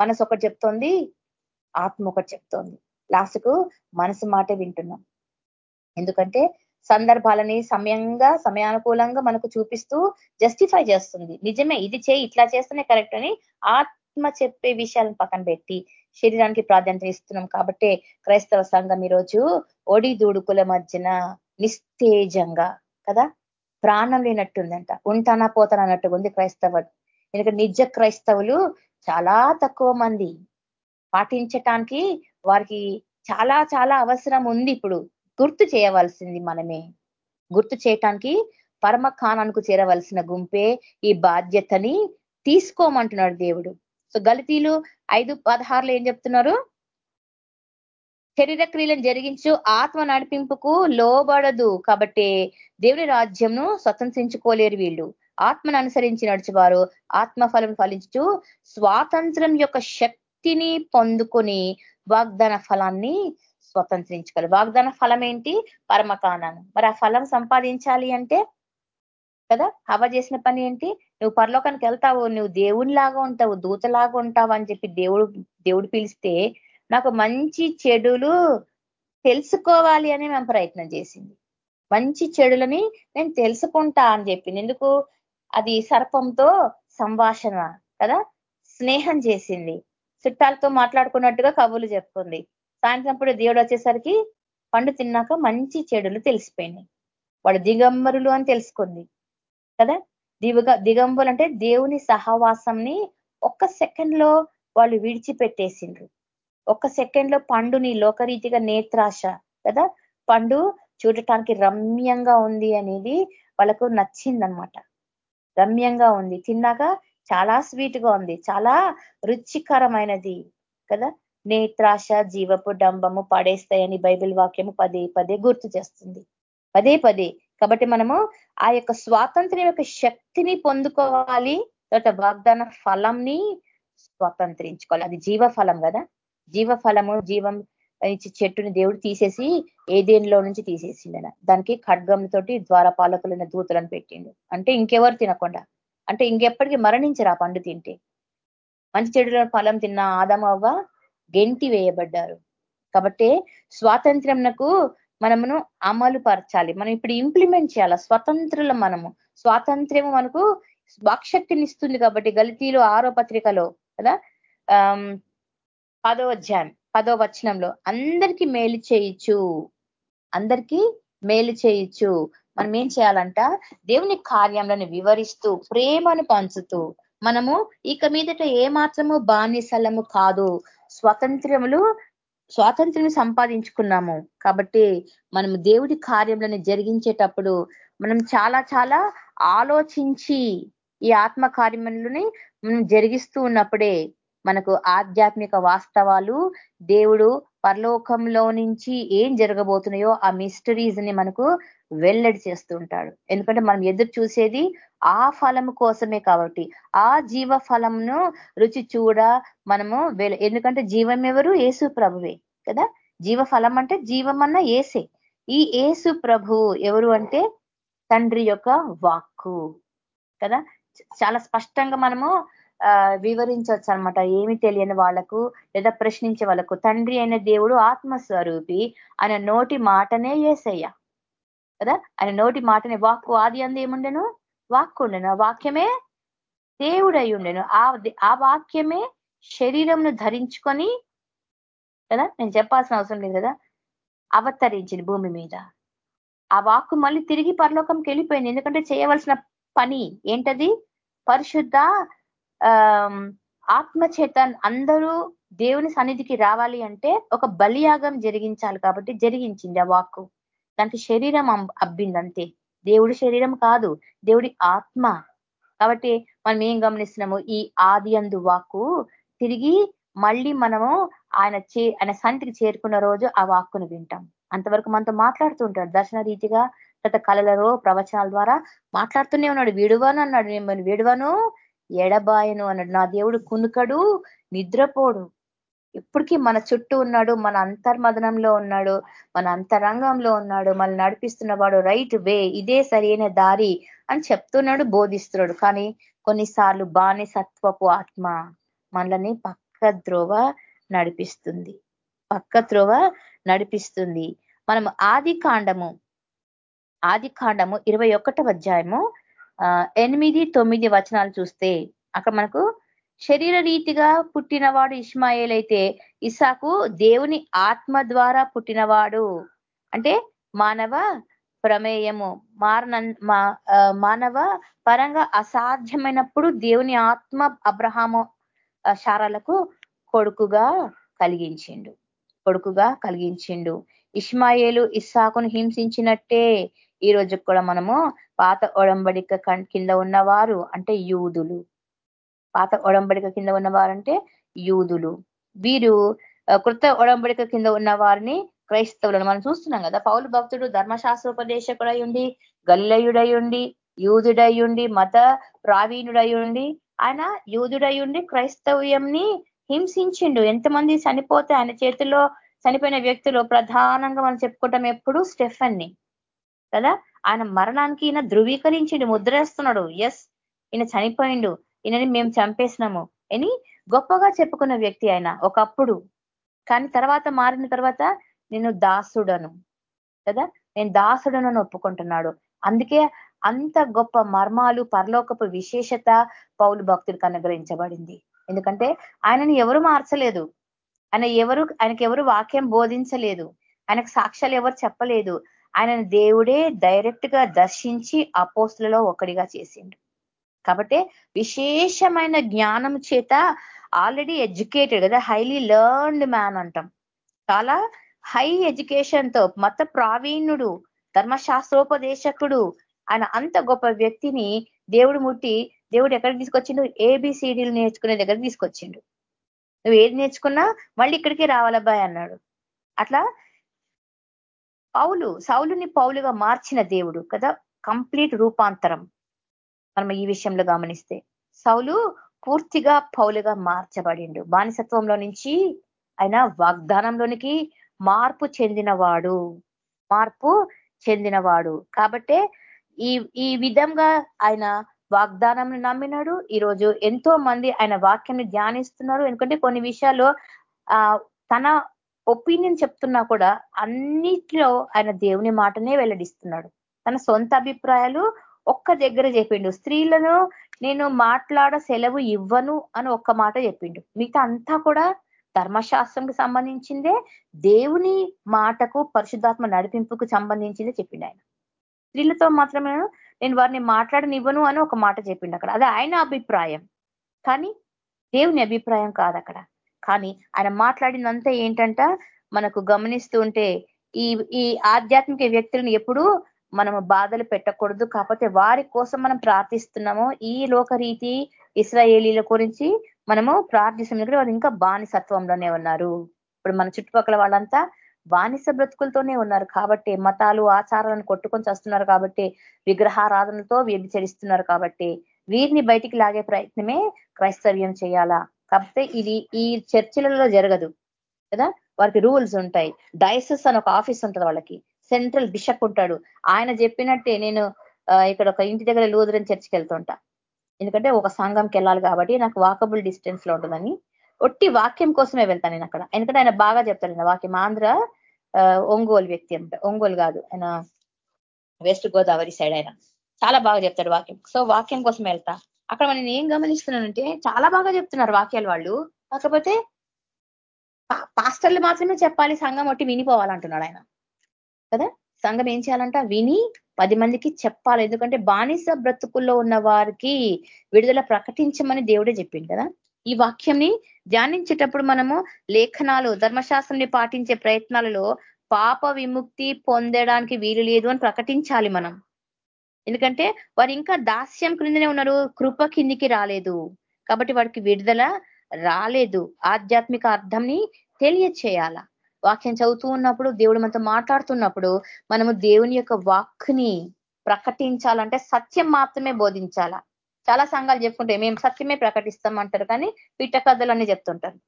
మనసు ఒకటి చెప్తోంది ఆత్మ ఒకటి చెప్తోంది. లాస్ట్కు మనసు మాటే వింటున్నాం. ఎందుకంటే సందర్భాలని సమయంగా సమయానుకూలంగా మనకు చూపిస్తూ జస్టిఫై చేస్తుంది. నిజమే ఇది చేయి ఇట్లా చేస్తేనే కరెక్ట్ అని ఆత్మ చెప్పే విషయాలను పక్కన పెట్టి శరీరానికి ప్రాధాన్యత ఇస్తున్నాం కాబట్టి క్రైస్తవ సంఘం ఈరోజు ఒడి దూడుకుల మధ్యన నిస్తేజంగా కదా? ప్రాణం లేనట్టుందంట. ఉంటానా పోతానా అన్నట్టుగా ఉంది క్రైస్తవ ఎందుకంటే నిజ క్రైస్తవులు చాలా తక్కువ మంది. పాటించటానికి వారికి చాలా చాలా అవసరం ఉంది ఇప్పుడు. గుర్తు చేయవలసింది మనమే. గుర్తు చేయటానికి పరమ కానానికి చేరవలసిన గుంపే ఈ బాధ్యతని తీసుకోమంటున్నాడు దేవుడు. సో గలితీలు ఐదు పదహారులో ఏం చెప్తున్నారు? శరీర క్రియలను జరిగించు ఆత్మ నడిపింపుకు లోబడదు. కాబట్టి దేవుని రాజ్యంను స్వతంత్రించుకోలేరు వీళ్ళు. ఆత్మను అనుసరించి నడిచేవారు. ఆత్మ ఫలం ఫలించు స్వాతంత్రం యొక్క శక్తిని పొందుకొని వాగ్దాన ఫలాన్ని స్వతంత్రించుకోవాలి వాగ్దాన ఫలం ఏంటి? పరమకానాను మరి ఆ ఫలం సంపాదించాలి అంటే కదా? హవ చేసిన పని ఏంటి? నువ్వు పరలోకానికి వెళ్తావు నువ్వు దేవునిలాగా ఉంటావు దూతలాగా ఉంటావు అని చెప్పి దేవుడు దేవుడు పిలిస్తే నాకు మంచి చెడులు తెలుసుకోవాలి అని మేము ప్రయత్నం చేసింది. మంచి చెడులని నేను తెలుసుకుంటా అని చెప్పింది. ఎందుకు? అది సర్పంతో సంభాషణ కదా? స్నేహం చేసింది. చుట్టాలతో మాట్లాడుకున్నట్టుగా కవులు చెప్పుకుంది సాయంత్రం దేవుడు వచ్చేసరికి పండు తిన్నాక మంచి చెడులు తెలిసిపోయినాయి. వాడు దిగంబరులు అని తెలుసుకుంది. కదా? దివగా దిగంబులు అంటే దేవుని సహవాసంని ఒక్క సెకండ్లో వాళ్ళు విడిచిపెట్టేసిండ్రు. ఒక్క సెకండ్లో పండుని లోకరీతిగా నేత్రాశ కదా? పండు చూడటానికి రమ్యంగా ఉంది అనేది వాళ్ళకు నచ్చిందనమాట. రమ్యంగా ఉంది. తిన్నాక చాలా స్వీట్గా ఉంది. చాలా రుచికరమైనది కదా? నేత్రాశ జీవపు డంబము పడేస్తాయని బైబిల్ వాక్యము పదే పదే గుర్తు చేస్తుంది. పదే పదే కాబట్టి మనము ఆ యొక్క స్వాతంత్ర్యం యొక్క శక్తిని పొందుకోవాలి తర్వాత వాగ్దాన ఫలంని స్వతంత్రించుకోవాలి. అది జీవ ఫలం కదా జీవ ఫలము జీవం చెట్టుని దేవుడు తీసేసి ఏదేనిలో నుంచి తీసేసిండన దానికి ఖడ్గంతోటి ద్వారపాలకులైన దూతలను పెట్టిండు. అంటే ఇంకెవరు తినకుండా? అంటే ఇంకెప్పటికీ మరణించరు ఆ పండు తింటే. మంచి చెడుల ఫలం తిన్న ఆదమవ్వ గెంటి వేయబడ్డారు. కాబట్టి స్వాతంత్ర్యంకు మనమును అమలు పరచాలి. మనం ఇప్పుడు ఇంప్లిమెంట్ చేయాలి? స్వతంత్రుల మనము. స్వాతంత్ర్యం మనకు వాక్శక్తిని ఇస్తుంది కాబట్టి గలితీలో ఆరో పత్రికలో కదా? పదో అధ్యాయం పదో వచనంలో అందరికీ మేలు చేయొచ్చు అందరికీ మేలు చేయొచ్చు మనం ఏం చేయాలంట? దేవుని కార్యంలను వివరిస్తూ ప్రేమను పంచుతూ మనము ఇక మీదట ఏ మాత్రము బానిసలము కాదు. స్వతంత్రములు స్వాతంత్ర్యం సంపాదించుకున్నాము. కాబట్టి మనం దేవుడి కార్యములను జరిగించేటప్పుడు మనం చాలా చాలా ఆలోచించి ఈ ఆత్మ కార్యములని మనం జరిగిస్తూ ఉన్నప్పుడే మనకు ఆధ్యాత్మిక వాస్తవాలు దేవుడు పరలోకంలో నుంచి ఏం జరగబోతున్నాయో ఆ మిస్టరీస్ని మనకు వెల్లడి చేస్తూ ఉంటాడు ఎందుకంటే మనం ఎదురు చూసేది ఆ ఫలము కోసమే కాబట్టి. ఆ జీవ ఫలంను రుచి చూడ మనము ఎందుకంటే జీవం ఎవరు? ఏసు ప్రభువే కదా? జీవ ఫలం అంటే జీవం అన్న ఏసే ఈ ఏసు ప్రభు ఎవరు అంటే? తండ్రి యొక్క వాక్కు కదా? చాలా స్పష్టంగా మనము వివరించవచ్చు అనమాట ఏమి తెలియని వాళ్ళకు లేదా ప్రశ్నించే వాళ్ళకు తండ్రి అయిన దేవుడు ఆత్మస్వరూపి ఆయన నోటి మాటనే ఏసయ్య. కదా? ఆయన నోటి మాటనే వాక్కు ఆది అంది ఏముండెను? వాక్కు ఉండెను. ఆ వాక్యమే దేవుడై ఉండెను. ఆ వాక్యమే శరీరంను ధరించుకొని కదా? నేను చెప్పాల్సిన అవసరం లేదు కదా? అవతరించింది భూమి మీద. ఆ వాక్కు మళ్ళీ తిరిగి పరలోకంకి వెళ్ళిపోయింది. ఎందుకంటే చేయవలసిన పని ఏంటది? పరిశుద్ధ ఆత్మచేత అందరూ దేవుని సన్నిధికి రావాలి అంటే ఒక బలియాగం జరిగించాలి కాబట్టి జరిగించింది ఆ వాక్కు. దానికి శరీరం అబ్బింది అంతే దేవుడి శరీరం కాదు దేవుడి ఆత్మ. కాబట్టి మనం ఏం గమనిస్తున్నాము? ఈ ఆది అందు వాక్కు తిరిగి మళ్ళీ మనము ఆయన చే ఆయన సన్నిధికి చేరుకున్న రోజు ఆ వాక్కును వింటాం. అంతవరకు మనతో మాట్లాడుతూ ఉంటాడు. దర్శన రీతిగా గత కళలలో ప్రవచనాల ద్వారా మాట్లాడుతూనే ఉన్నాడు. విడువను అన్నాడు. నేను విడువను ఎడబాయను అన్నాడు. నా దేవుడు కునుకడు నిద్రపోడు. ఇప్పటికీ మన చుట్టూ ఉన్నాడు మన అంతర్మదనంలో ఉన్నాడు మన అంతరంగంలో ఉన్నాడు మన నడిపిస్తున్నవాడు రైట్ వే ఇదే సరైన దారి అని చెప్తున్నాడు బోధిస్తున్నాడు. కానీ కొన్నిసార్లు బానిసత్వపు ఆత్మ మనల్ని పక్క ద్రోవ నడిపిస్తుంది. పక్క త్రోవ నడిపిస్తుంది. మనం ఆది కాండము ఆది కాండము ఇరవై ఒకటవ అధ్యాయము ఎనిమిది తొమ్మిది వచనాలు చూస్తే అక్కడ మనకు శరీర రీతిగా పుట్టినవాడు ఇస్మాయిల్ అయితే ఇసాకు దేవుని ఆత్మ ద్వారా పుట్టినవాడు. అంటే మానవ ప్రమేయము మారన మానవ పరంగా అసాధ్యమైనప్పుడు దేవుని ఆత్మ అబ్రహాము శారాలకు కొడుకుగా కలిగించిండు. కొడుకుగా కలిగించిండు. ఇస్మాయేలు ఇస్సాకును హింసించినట్టే ఈ రోజు కూడా మనము పాత ఒడంబడిక కింద ఉన్నవారు అంటే యూదులు. పాత ఒడంబడిక కింద ఉన్నవారంటే యూదులు. వీరు కృత ఒడంబడిక కింద ఉన్న వారిని క్రైస్తవులను మనం చూస్తున్నాం కదా. పౌలు భక్తుడు ధర్మశాస్త్రోపదేశకుడై ఉండి గల్లయుడై ఉండి యూదుడై ఉండి మత ప్రావీణుడై ఉండి ఆయన యూదుడై ఉండి క్రైస్తవ్యంని హింసించిండు. ఎంతమంది చనిపోతే ఆయన చేతిలో చనిపోయిన వ్యక్తులు ప్రధానంగా మనం చెప్పుకుంటాం ఎప్పుడు స్టెఫన్ని. కదా? ఆయన మరణానికి ఈయన ధృవీకరించిండు ముద్రేస్తున్నాడు. ఎస్ ఈయన చనిపోయిండు. ఈయనని మేము చంపేసినాము అని గొప్పగా చెప్పుకున్న వ్యక్తి ఆయన ఒకప్పుడు. కానీ తర్వాత మారిన తర్వాత నేను దాసుడను కదా? నేను దాసుడను ఒప్పుకుంటున్నాడు. అందుకే అంత గొప్ప మర్మాలు పరలోకపు విశేషత పౌలు భక్తుడికి అనుగ్రహించబడింది. ఎందుకంటే ఆయనని ఎవరు మార్చలేదు. ఆయన ఎవరు ఆయనకి ఎవరు వాక్యం బోధించలేదు. ఆయనకు సాక్ష్యాలు ఎవరు చెప్పలేదు. ఆయన దేవుడే డైరెక్ట్గా దర్శించి అపోస్తులలో ఒకడిగా చేసిండు. కాబట్టి విశేషమైన జ్ఞానం చేత ఆల్రెడీ ఎడ్యుకేటెడ్ కదా హైలీ లర్న్డ్ మ్యాన్ అంటాం. చాలా హై ఎడ్యుకేషన్తో మత ప్రావీణుడు ధర్మశాస్త్రోపదేశకుడు ఆయన అంత గొప్ప వ్యక్తిని దేవుడు ముట్టి దేవుడు ఎక్కడికి తీసుకొచ్చిండు? ఏబిసిడీలు నేర్చుకునే దగ్గర తీసుకొచ్చిండు. నువ్వు ఏది నేర్చుకున్నా మళ్ళీ ఇక్కడికి రావాలబ్బాయి అన్నాడు. అట్లా పౌలు సౌలుని పౌలుగా మార్చిన దేవుడు కదా? కంప్లీట్ రూపాంతరం. మనం ఈ విషయంలో గమనిస్తే సౌలు పూర్తిగా పౌలుగా మార్చబడిండు. బానిసత్వంలో నుంచి ఆయన వాగ్దానంలోనికి మార్పు చెందినవాడు. మార్పు చెందినవాడు. కాబట్టే ఈ ఈ విధంగా ఆయన వాగ్దానం నమ్మినాడు. ఈరోజు ఎంతో మంది ఆయన వాక్యాన్ని ధ్యానిస్తున్నారు. ఎందుకంటే కొన్ని విషయాల్లో ఆ తన ఒపీనియన్ చెప్తున్నా కూడా అన్నిట్లో ఆయన దేవుని మాటనే వెల్లడిస్తున్నాడు. తన సొంత అభిప్రాయాలు ఒక్క దగ్గర చెప్పిండు. స్త్రీలను నేను మాట్లాడ సెలవు ఇవ్వను అని ఒక్క మాట చెప్పిండు. మిగతా అంతా కూడా ధర్మశాస్త్రంకి సంబంధించిందే దేవుని మాటకు పరిశుద్ధాత్మ నడిపింపుకు సంబంధించిందే చెప్పిండు ఆయన. స్త్రీలతో మాత్రమే నేను వారిని మాట్లాడనివ్వను అని ఒక మాట చెప్పిండు అక్కడ. అది ఆయన అభిప్రాయం. కానీ దేవుని అభిప్రాయం కాదు అక్కడ కానీ ఆయన మాట్లాడినంత ఏంటంట? మనకు గమనిస్తూ ఉంటే ఈ ఈ ఆధ్యాత్మిక వ్యక్తులను ఎప్పుడు మనము బాధలు పెట్టకూడదు. కాకపోతే వారి కోసం మనం ప్రార్థిస్తున్నాము. ఈ లోకరీతి ఇస్రాయేలీల గురించి మనము ప్రార్థిస్తున్నాం వారు ఇంకా బానిసత్వంలోనే ఉన్నారు. ఇప్పుడు మన చుట్టుపక్కల వాళ్ళంతా బానిస బ్రతుకులతోనే ఉన్నారు. కాబట్టి మతాలు ఆచారాలను కొట్టుకొని చేస్తున్నారు కాబట్టి విగ్రహారాధనతో వ్యభిచరిస్తున్నారు కాబట్టి వీరిని బయటికి లాగే ప్రయత్నమే క్రైస్తవ్యం చేయాలా? కాకపోతే ఇది ఈ చర్చిలలో జరగదు. కదా? వారికి రూల్స్ ఉంటాయి. డైసెస్ అని ఒక ఆఫీస్ ఉంటుంది వాళ్ళకి. సెంట్రల్ బిషప్ ఉంటాడు. ఆయన చెప్పినట్టే నేను ఇక్కడ ఒక ఇంటి దగ్గర లూదరన్ చర్చికి వెళ్తుంటా. ఎందుకంటే ఒక సంఘంకి వెళ్ళాలి కాబట్టి నాకు వాకబుల్ డిస్టెన్స్లో ఉంటుందని. ఒట్టి వాక్యం కోసమే వెళ్తాను నేను అక్కడ. ఎందుకంటే ఆయన బాగా చెప్తాడు వాక్యం ఆంధ్ర ఒంగోలు వ్యక్తి అంట. ఒంగోలు కాదు. ఆయన వెస్ట్ గోదావరి సైడ్ ఆయన. చాలా బాగా చెప్తాడు వాక్యం. సో వాక్యం కోసం వెళ్తా. అక్కడ నేను ఏం గమనిస్తున్నానంటే చాలా బాగా చెప్తున్నారు వాక్యాలు వాళ్ళు. కాకపోతే పాస్టర్లు మాత్రమే చెప్పాలి సంఘం ఒకటి వినిపోవాలంటున్నాడు ఆయన. కదా? సంఘం ఏం చేయాలంట? విని పది మందికి చెప్పాలి. ఎందుకంటే బానిస బ్రతుకుల్లో ఉన్న వారికి విడుదల ప్రకటించమని దేవుడే చెప్పింది కదా? ఈ వాక్యంని ధ్యానించేటప్పుడు మనము లేఖనాలు ధర్మశాస్త్రంని పాటించే ప్రయత్నాలలో పాప విముక్తి పొందడానికి వీలు లేదు అని ప్రకటించాలి మనం. ఎందుకంటే వారు ఇంకా దాస్యం క్రిందనే ఉన్నారు కృప కిందికి రాలేదు. కాబట్టి వాడికి విడుదల రాలేదు. ఆధ్యాత్మిక అర్థంని తెలియచేయాల. వాక్యం చదువుతూ ఉన్నప్పుడు దేవుడు మనతో మాట్లాడుతున్నప్పుడు మనము దేవుని యొక్క వాక్ని ప్రకటించాలంటే సత్యం మాత్రమే బోధించాలా. చాలా సంఘాలు చెప్పుకుంటే మేము సత్యమే ప్రకటిస్తాం అంటారు కానీ పిట్ట కథలు చెప్తుంటారు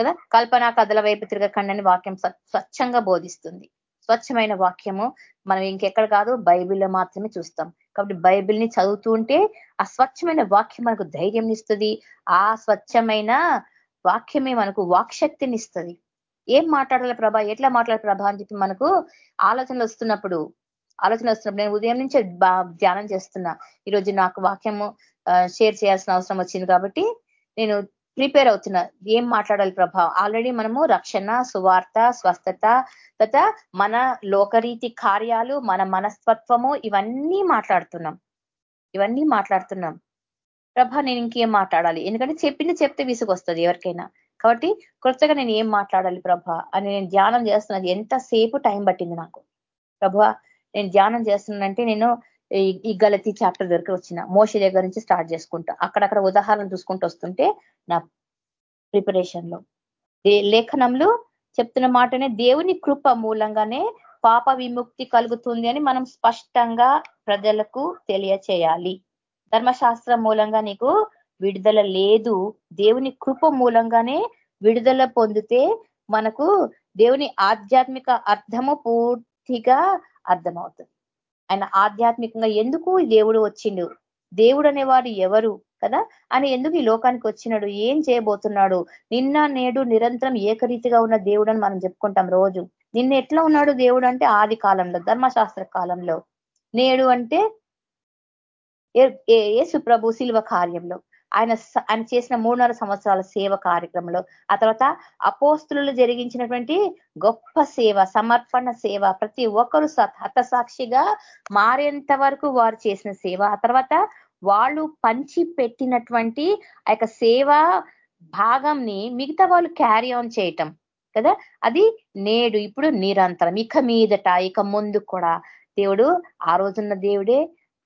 కదా. కల్పనా కథల వైపు తిరగకండి వాక్యం స్వచ్ఛంగా బోధిస్తుంది. స్వచ్ఛమైన వాక్యము మనం ఇంకెక్కడ కాదు? బైబిల్లో మాత్రమే చూస్తాం. కాబట్టి బైబిల్ని చదువుతూ ఉంటే ఆ స్వచ్ఛమైన వాక్యం మనకు ధైర్యం ఇస్తుంది. ఆ స్వచ్ఛమైన వాక్యమే మనకు వాక్శక్తిని ఇస్తుంది. ఏం మాట్లాడాలి ప్రభా? ఎట్లా మాట్లాడాలి ప్రభా అని చెప్పి మనకు ఆలోచనలు వస్తున్నప్పుడు ఆలోచన వస్తున్నప్పుడు నేను ఉదయం నుంచే ధ్యానం చేస్తున్నా. ఈరోజు నాకు వాక్యము షేర్ చేయాల్సిన అవసరం వచ్చింది కాబట్టి నేను ప్రిపేర్ అవుతున్నా ఏం మాట్లాడాలి ప్రభా? ఆల్రెడీ మనము రక్షణ సువార్త స్వస్థత తత మన లోకరీతి కార్యాలు మన మనస్తత్వము ఇవన్నీ మాట్లాడుతున్నాం. ఇవన్నీ మాట్లాడుతున్నాం. ప్రభా నేను ఇంకేం మాట్లాడాలి? ఎందుకంటే చెప్పింది చెప్తే విసుగొస్తుంది ఎవరికైనా. కాబట్టి కొత్తగా నేను ఏం మాట్లాడాలి ప్రభ? అని నేను ధ్యానం చేస్తున్నది ఎంతసేపు టైం పట్టింది నాకు? ప్రభా నేను ధ్యానం చేస్తున్నానంటే నేను ఈ గలతి చాప్టర్ దగ్గర వచ్చిన మోషి దగ్గర నుంచి స్టార్ట్ చేసుకుంటా. అక్కడక్కడ ఉదాహరణ చూసుకుంటూ వస్తుంటే నా ప్రిపరేషన్లో. లేఖనంలో చెప్తున్న మాటనే దేవుని కృప మూలంగానే పాప విముక్తి కలుగుతుంది అని మనం స్పష్టంగా ప్రజలకు తెలియచేయాలి. ధర్మశాస్త్రం మూలంగా నీకు విడుదల లేదు. దేవుని కృప మూలంగానే విడుదల పొందితే మనకు దేవుని ఆధ్యాత్మిక అర్థము పూర్తిగా అర్థమవుతుంది. ఆయన ఆధ్యాత్మికంగా ఎందుకు దేవుడు వచ్చిండు? దేవుడు అనేవాడు ఎవరు కదా? అని ఎందుకు ఈ లోకానికి వచ్చినాడు? ఏం చేయబోతున్నాడు? నిన్న నేడు నిరంతరం ఏకరీతిగా ఉన్న దేవుడు అని మనం చెప్పుకుంటాం రోజు. నిన్న ఎట్లా ఉన్నాడు దేవుడు అంటే ఆది కాలంలో ధర్మశాస్త్ర కాలంలో. నేడు అంటే ఏసు ప్రభు శిల్వ కార్యంలో. ఆయన ఆయన చేసిన మూడున్నర సంవత్సరాల సేవ కార్యక్రమంలో ఆ తర్వాత అపోస్తులు జరిగించినటువంటి గొప్ప సేవ సమర్పణ సేవ ప్రతి ఒక్కరు హతసాక్షిగా మారేంత వరకు వారు చేసిన సేవ. ఆ తర్వాత వాళ్ళు పంచి పెట్టినటువంటి ఆ యొక్క సేవ భాగంని మిగతా వాళ్ళు క్యారీ ఆన్ చేయటం కదా? అది నేడు ఇప్పుడు నిరంతరం. ఇక మీదట ఇక ముందు కూడా దేవుడు ఆ రోజున్న దేవుడే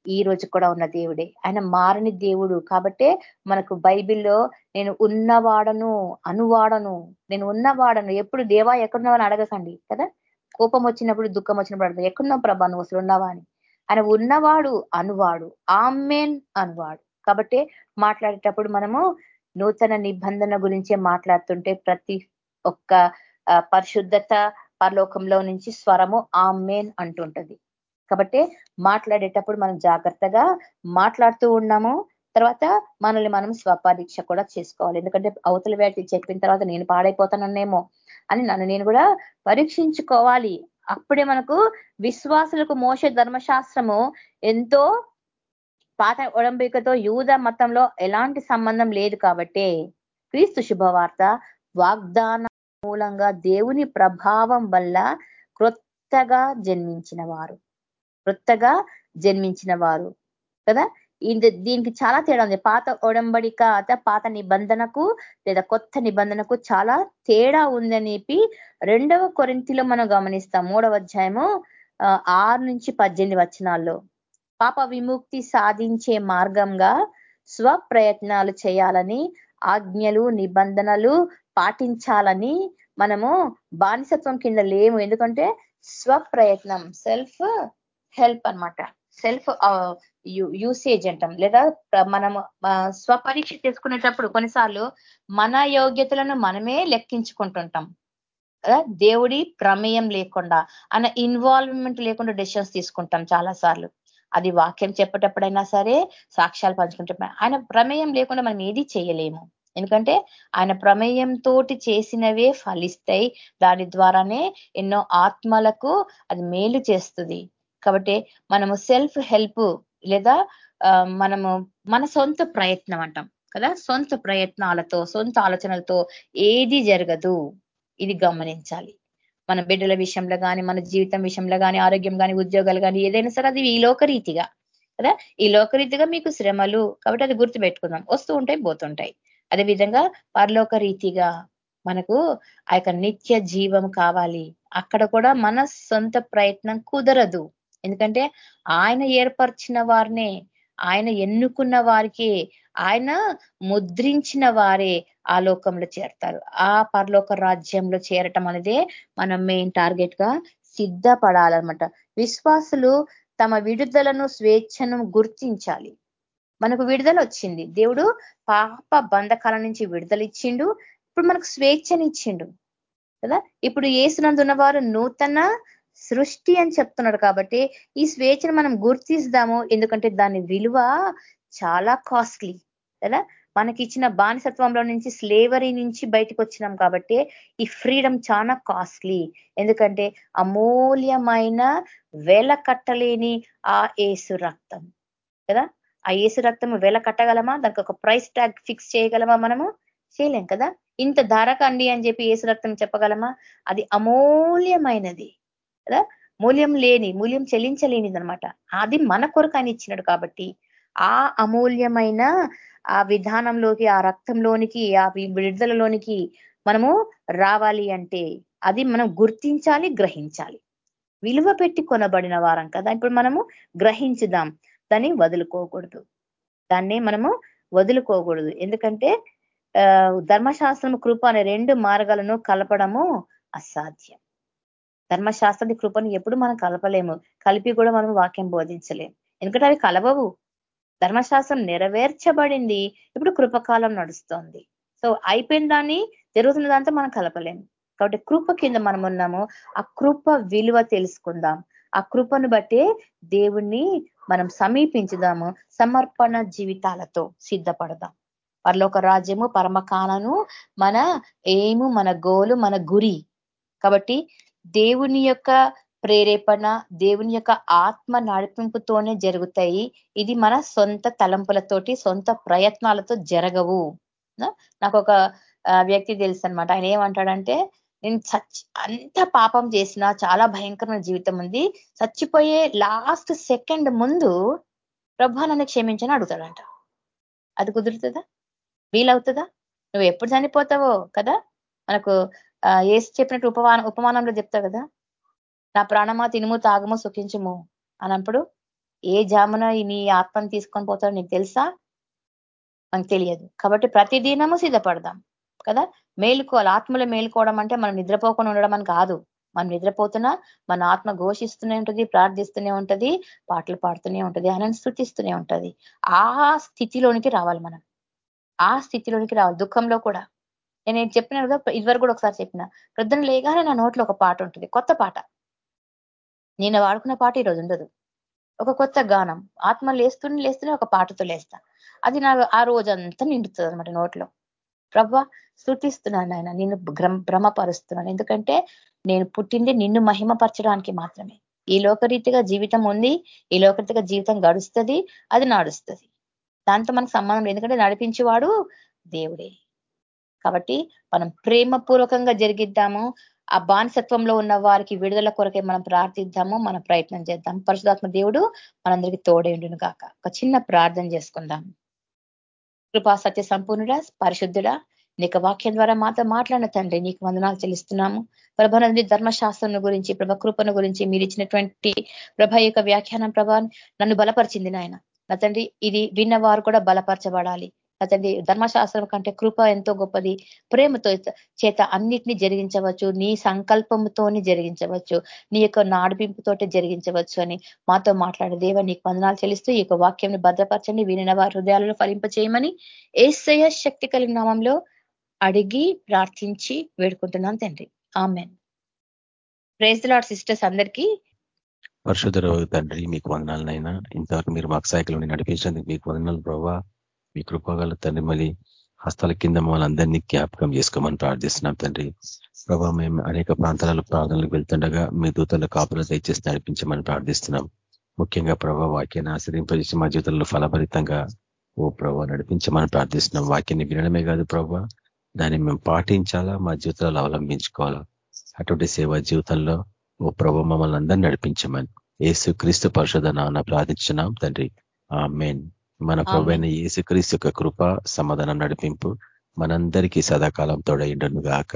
ఈ రోజు కూడా ఉన్న దేవుడే. ఆయన మారని దేవుడు. కాబట్టే మనకు బైబిల్లో నేను ఉన్నవాడను అనువాడను నేను ఉన్నవాడను. ఎప్పుడు దేవా ఎక్కడున్నావని అడగకండి కదా? కోపం వచ్చినప్పుడు దుఃఖం వచ్చినప్పుడు అడగదు. ఎక్కడున్నావు ప్రభా? నువ్వు అసలు ఉన్నావా ఆయన ఉన్నవాడు అనువాడు. ఆమెన్ అనువాడు. కాబట్టి మాట్లాడేటప్పుడు మనము నూతన నిబంధన గురించే మాట్లాడుతుంటే ప్రతి ఒక్క పరిశుద్ధత పరలోకంలో నుంచి స్వరము ఆమెన్ అంటుంటది. కాబట్టి మాట్లాడేటప్పుడు మనం జాగ్రత్తగా మాట్లాడుతూ ఉన్నాము. తర్వాత మనల్ని మనం స్వపరీక్ష కూడా చేసుకోవాలి. ఎందుకంటే అవతల వ్యాధి చెప్పిన తర్వాత నేను పాడైపోతానన్నేమో అని నన్ను నేను కూడా పరీక్షించుకోవాలి. అప్పుడే మనకు విశ్వాసులకు మోస ధర్మశాస్త్రము ఎంతో పాత ఒడంబికతో యూద మతంలో ఎలాంటి సంబంధం లేదు కాబట్టి క్రీస్తు శుభవార్త వాగ్దాన మూలంగా దేవుని ప్రభావం వల్ల క్రొత్తగా జన్మించిన వారు. క్రొత్తగా జన్మించిన వారు కదా దీనికి చాలా తేడా ఉంది. పాత ఒడంబడిక పాత నిబంధనకు లేదా కొత్త నిబంధనకు చాలా తేడా ఉందనేపి రెండవ కొరింతిలో మనం గమనిస్తాం. మూడవ అధ్యాయము ఆరు నుంచి పద్దెనిమిది వచనాల్లో. పాప విముక్తి సాధించే మార్గంగా స్వప్రయత్నాలు చేయాలని ఆజ్ఞలు నిబంధనలు పాటించాలని మనము బానిసత్వం కింద లేము. ఎందుకంటే స్వప్రయత్నం సెల్ఫ్ హెల్ప్ అనమాట సెల్ఫ్ యూసేజ్ అంటాం. లేదా మనం స్వపరీక్ష చేసుకునేటప్పుడు కొన్నిసార్లు మన యోగ్యతలను మనమే లెక్కించుకుంటుంటాం. దేవుడి ప్రమేయం లేకుండా ఆయన ఇన్వాల్వ్మెంట్ లేకుండా డెసిషన్స్ తీసుకుంటాం చాలా సార్లు అది వాక్యం చెప్పేటప్పుడైనా సరే సాక్ష్యాలు పంచుకుంటే ఆయన ప్రమేయం లేకుండా మనం ఏది చేయలేము. ఎందుకంటే ఆయన ప్రమేయం తోటి చేసినవే ఫలిస్తాయి. దాని ద్వారానే ఎన్నో ఆత్మలకు అది మేలు చేస్తుంది. కాబట్టి మనము సెల్ఫ్ హెల్ప్ లేదా మనము మన సొంత ప్రయత్నం అంటాం కదా? సొంత ప్రయత్నాలతో సొంత ఆలోచనలతో ఏది జరగదు. ఇది గమనించాలి. మన బిడ్డల విషయంలో కానీ మన జీవితం విషయంలో కానీ ఆరోగ్యం కానీ ఉద్యోగాలు కానీ ఏదైనా సరే అది ఈ లోకరీతిగా కదా? ఈ లోకరీతిగా మీకు శ్రమలు కాబట్టి అది గుర్తు పెట్టుకుందాం వస్తూ ఉంటాయి పోతుంటాయి. అదేవిధంగా పరలోక రీతిగా మనకు ఆ నిత్య జీవం కావాలి. అక్కడ కూడా మన సొంత ప్రయత్నం కుదరదు. ఎందుకంటే ఆయన ఏర్పరిచిన వారినే ఆయన ఎన్నుకున్న వారికి ఆయన ముద్రించిన వారే ఆ లోకంలో చేరతారు. ఆ పరలోక రాజ్యంలో చేరటం అనేదే మనం మెయిన్ టార్గెట్గా సిద్ధపడాలన్నమాట. విశ్వాసులు తమ విడుదలను స్వేచ్ఛను గుర్తించాలి. మనకు విడుదల వచ్చింది. దేవుడు పాప బంధకాల నుంచి విడుదల ఇచ్చిండు. ఇప్పుడు మనకు స్వేచ్ఛనిచ్చిండు కదా? ఇప్పుడు ఏసునందున్న వారు నూతన సృష్టి అని చెప్తున్నాడు కాబట్టి ఈ స్వేచ్ఛను మనం గుర్తిస్తాము. ఎందుకంటే దాని విలువ చాలా కాస్ట్లీ కదా? మనకి ఇచ్చిన బానిసత్వంలో నుంచి స్లేవరీ నుంచి బయటకు వచ్చినాం కాబట్టి ఈ ఫ్రీడమ్ చాలా కాస్ట్లీ. ఎందుకంటే అమూల్యమైన వేల కట్టలేని ఆ ఏసు రక్తం కదా? ఆ ఏసు రక్తం వెల కట్టగలమా? దానికి ఒక ప్రైస్ ట్యాగ్ ఫిక్స్ చేయగలమా మనము? చేయలేం కదా? ఇంత ధరకండి అని చెప్పి ఏసు రక్తం చెప్పగలమా? అది అమూల్యమైనది. కదా? మూల్యం లేని మూల్యం చెల్లించలేనిది అనమాట అది మన కొరకు ఆయన ఇచ్చినాడు కాబట్టి ఆ అమూల్యమైన ఆ విధానంలోకి ఆ రక్తంలోనికి ఆ విడుదలలోనికి మనము రావాలి అంటే అది మనం గుర్తించాలి గ్రహించాలి. విలువ పెట్టి కొనబడిన వారం కదా? ఇప్పుడు మనము గ్రహించుదాం. దాన్ని వదులుకోకూడదు. దాన్ని మనము వదులుకోకూడదు. ఎందుకంటే ధర్మశాస్త్రం కృప అనే రెండు మార్గాలను కలపడము అసాధ్యం. ధర్మశాస్త్రాన్ని కృపను ఎప్పుడు మనం కలపలేము. కలిపి కూడా మనం వాక్యం బోధించలేము ఎందుకంటే అవి కలవవు. ధర్మశాస్త్రం నెరవేర్చబడింది. ఇప్పుడు కృపకాలం నడుస్తోంది. సో అయిపోయిన దాన్ని జరుగుతున్న దాంతో మనం కలపలేము. కాబట్టి కృప కింద మనం ఉన్నాము. ఆ కృప విలువ తెలుసుకుందాం. ఆ కృపను బట్టే దేవుణ్ణి మనం సమీపించుదాము. సమర్పణ జీవితాలతో సిద్ధపడదాం. పరలోక రాజ్యము పరమకాలను మన ఏము మన గోలు మన గురి. కాబట్టి దేవుని యొక్క ప్రేరేపణ దేవుని యొక్క ఆత్మ నడిపింపుతోనే జరుగుతాయి. ఇది మన సొంత తలంపులతోటి సొంత ప్రయత్నాలతో జరగవు. నాకు ఒక వ్యక్తి తెలుసు అనమాట ఆయన ఏమంటాడంటే నేను చచ్చి అంత పాపం చేసిన చాలా భయంకరమైన జీవితం ఉంది. చచ్చిపోయే లాస్ట్ సెకండ్ ముందు ప్రభా నన్ను క్షమించని అడుగుతాడంట. అది కుదురుతుందా? వీలవుతుందా? నువ్వు ఎప్పుడు చనిపోతావో కదా? మనకు ఏసి చెప్పినట్టు ఉపమానం ఉపమానంలో చెప్తావు కదా? నా ప్రాణమా తినుము తాగము సుఖించము అన్నప్పుడు ఏ జామున నీ ఆత్మను తీసుకొని పోతాడో నీకు తెలుసా? మనకు తెలియదు. కాబట్టి ప్రతిదినము సిద్ధపడదాం కదా? మేలుకోవాలి. ఆత్మలో మేలుకోవడం అంటే మనం నిద్రపోకుండా ఉండడం అని కాదు. మనం నిద్రపోతున్నా మన ఆత్మ ఘోషిస్తూనే ఉంటుంది ప్రార్థిస్తూనే ఉంటుంది పాటలు పాడుతూనే ఉంటుంది ఆయన స్థుతిస్తూనే ఉంటుంది. ఆ స్థితిలోనికి రావాలి మనం. ఆ స్థితిలోనికి రావాలి. దుఃఖంలో కూడా. నేను చెప్పిన కదా ఇదివరకు కూడా ఒకసారి చెప్పిన. ప్రొద్దున లేగానే నా నోట్లో ఒక పాట ఉంటుంది కొత్త పాట. నేను వాడుకున్న పాట ఈరోజు ఉండదు. ఒక కొత్త గానం. ఆత్మ లేస్తూనే లేస్తూనే ఒక పాటతో లేస్తా. అది నాకు ఆ రోజంతా నిండుతుంది అనమాట నోట్లో. ప్రభ స్థుతిస్తున్నాను ఆయన నిన్ను భ్రమపరుస్తున్నాను. ఎందుకంటే నేను పుట్టింది నిన్ను మహిమపరచడానికి మాత్రమే. ఈ లోకరీతిగా జీవితం ఉంది ఈ లోకరీతిగా జీవితం గడుస్తుంది అది నడుస్తుంది. దాంతో మనకు సంబంధం ఎందుకంటే నడిపించేవాడు దేవుడే. కాబట్టి మనం ప్రేమపూర్వకంగా జరిగిద్దాము. ఆ బానిసత్వంలో ఉన్న వారికి విడుదల కొరకే మనం ప్రార్థిద్దాము మనం ప్రయత్నం చేద్దాం. పరిశుధాత్మ దేవుడు మనందరికీ తోడేండును కాక ఒక చిన్న ప్రార్థన చేసుకుందాం. కృపా సత్య సంపూర్ణుడ పరిశుద్ధుడ నీకు వాక్యం ద్వారా మాతో మాట్లాడిన తండ్రి నీకు వందనాలు చెల్లిస్తున్నాము. ప్రభనంది ధర్మశాస్త్రం గురించి ప్రభ కృపను గురించి మీరు ఇచ్చినటువంటి ప్రభ యొక్క వ్యాఖ్యానం ప్రభ నన్ను బలపరిచింది నాయన. నా తండ్రి ఇది విన్న వారు కూడా బలపరచబడాలి. అతని ధర్మశాస్త్రం కంటే కృప ఎంతో గొప్పది. ప్రేమతో చేత అన్నిటినీ జరిగించవచ్చు. నీ సంకల్పంతోని జరిగించవచ్చు. నీ యొక్క నాడిపింపుతోటే జరిగించవచ్చు అని మాతో మాట్లాడే. దేవ నీకు వందనాలు చెల్లిస్తూ ఈ యొక్క వాక్యంని భద్రపరచండి. వినిన వారి హృదయాలను ఫలింపచేయమని ఏసయ శక్తి కలిగిన నామంలో అడిగి ప్రార్థించి వేడుకుంటున్నాను తండ్రి. ఆమెన్. ప్రేజ్ లాడ్ సిస్టర్స్ అందరికీ. పరిశుధర తండ్రి మీకు వందనాలనైనా ఇంతవరకు మీరు మాకు సైకిల్ నడిపించినందుకు మీకు వందనాలు ప్రభావ మీ కృపగల తండ్రి మళ్ళీ హస్తాల కింద మమ్మల్ని అందరినీ జ్ఞాపకం చేసుకోమని ప్రార్థిస్తున్నాం తండ్రి. ప్రభావ మేము అనేక ప్రాంతాలలో ప్రార్థనలకు వెళ్తుండగా మీ దూతల కాపులు దయచేసి నడిపించమని ప్రార్థిస్తున్నాం. ముఖ్యంగా ప్రభావ వాక్యాన్ని ఆశ్రయింపజేసి మా జీవితంలో ఫలభరితంగా ఓ ప్రభావ నడిపించమని ప్రార్థిస్తున్నాం. వాక్యాన్ని వినడమే కాదు ప్రభావ దాన్ని మేము పాటించాలా? మా జీవితాలు అవలంబించుకోవాలా? అటువంటి సేవ జీవితంలో ఓ ప్రభావ మమ్మల్ని అందరినీ నడిపించమని. ఏసు క్రీస్తు పరిశోధన నాన్న తండ్రి. ఆ మెయిన్ మన ప్రభైన ఏసుక్రీస్తు యొక్క కృప సమాధానం నడిపింపు మనందరికీ సదాకాలం తోడైండను గాక.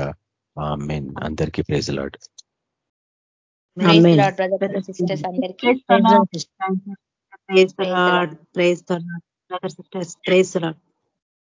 ఆ మెయిన్ అందరికీ ప్రైజ్ లాడ్ ప్రైజ్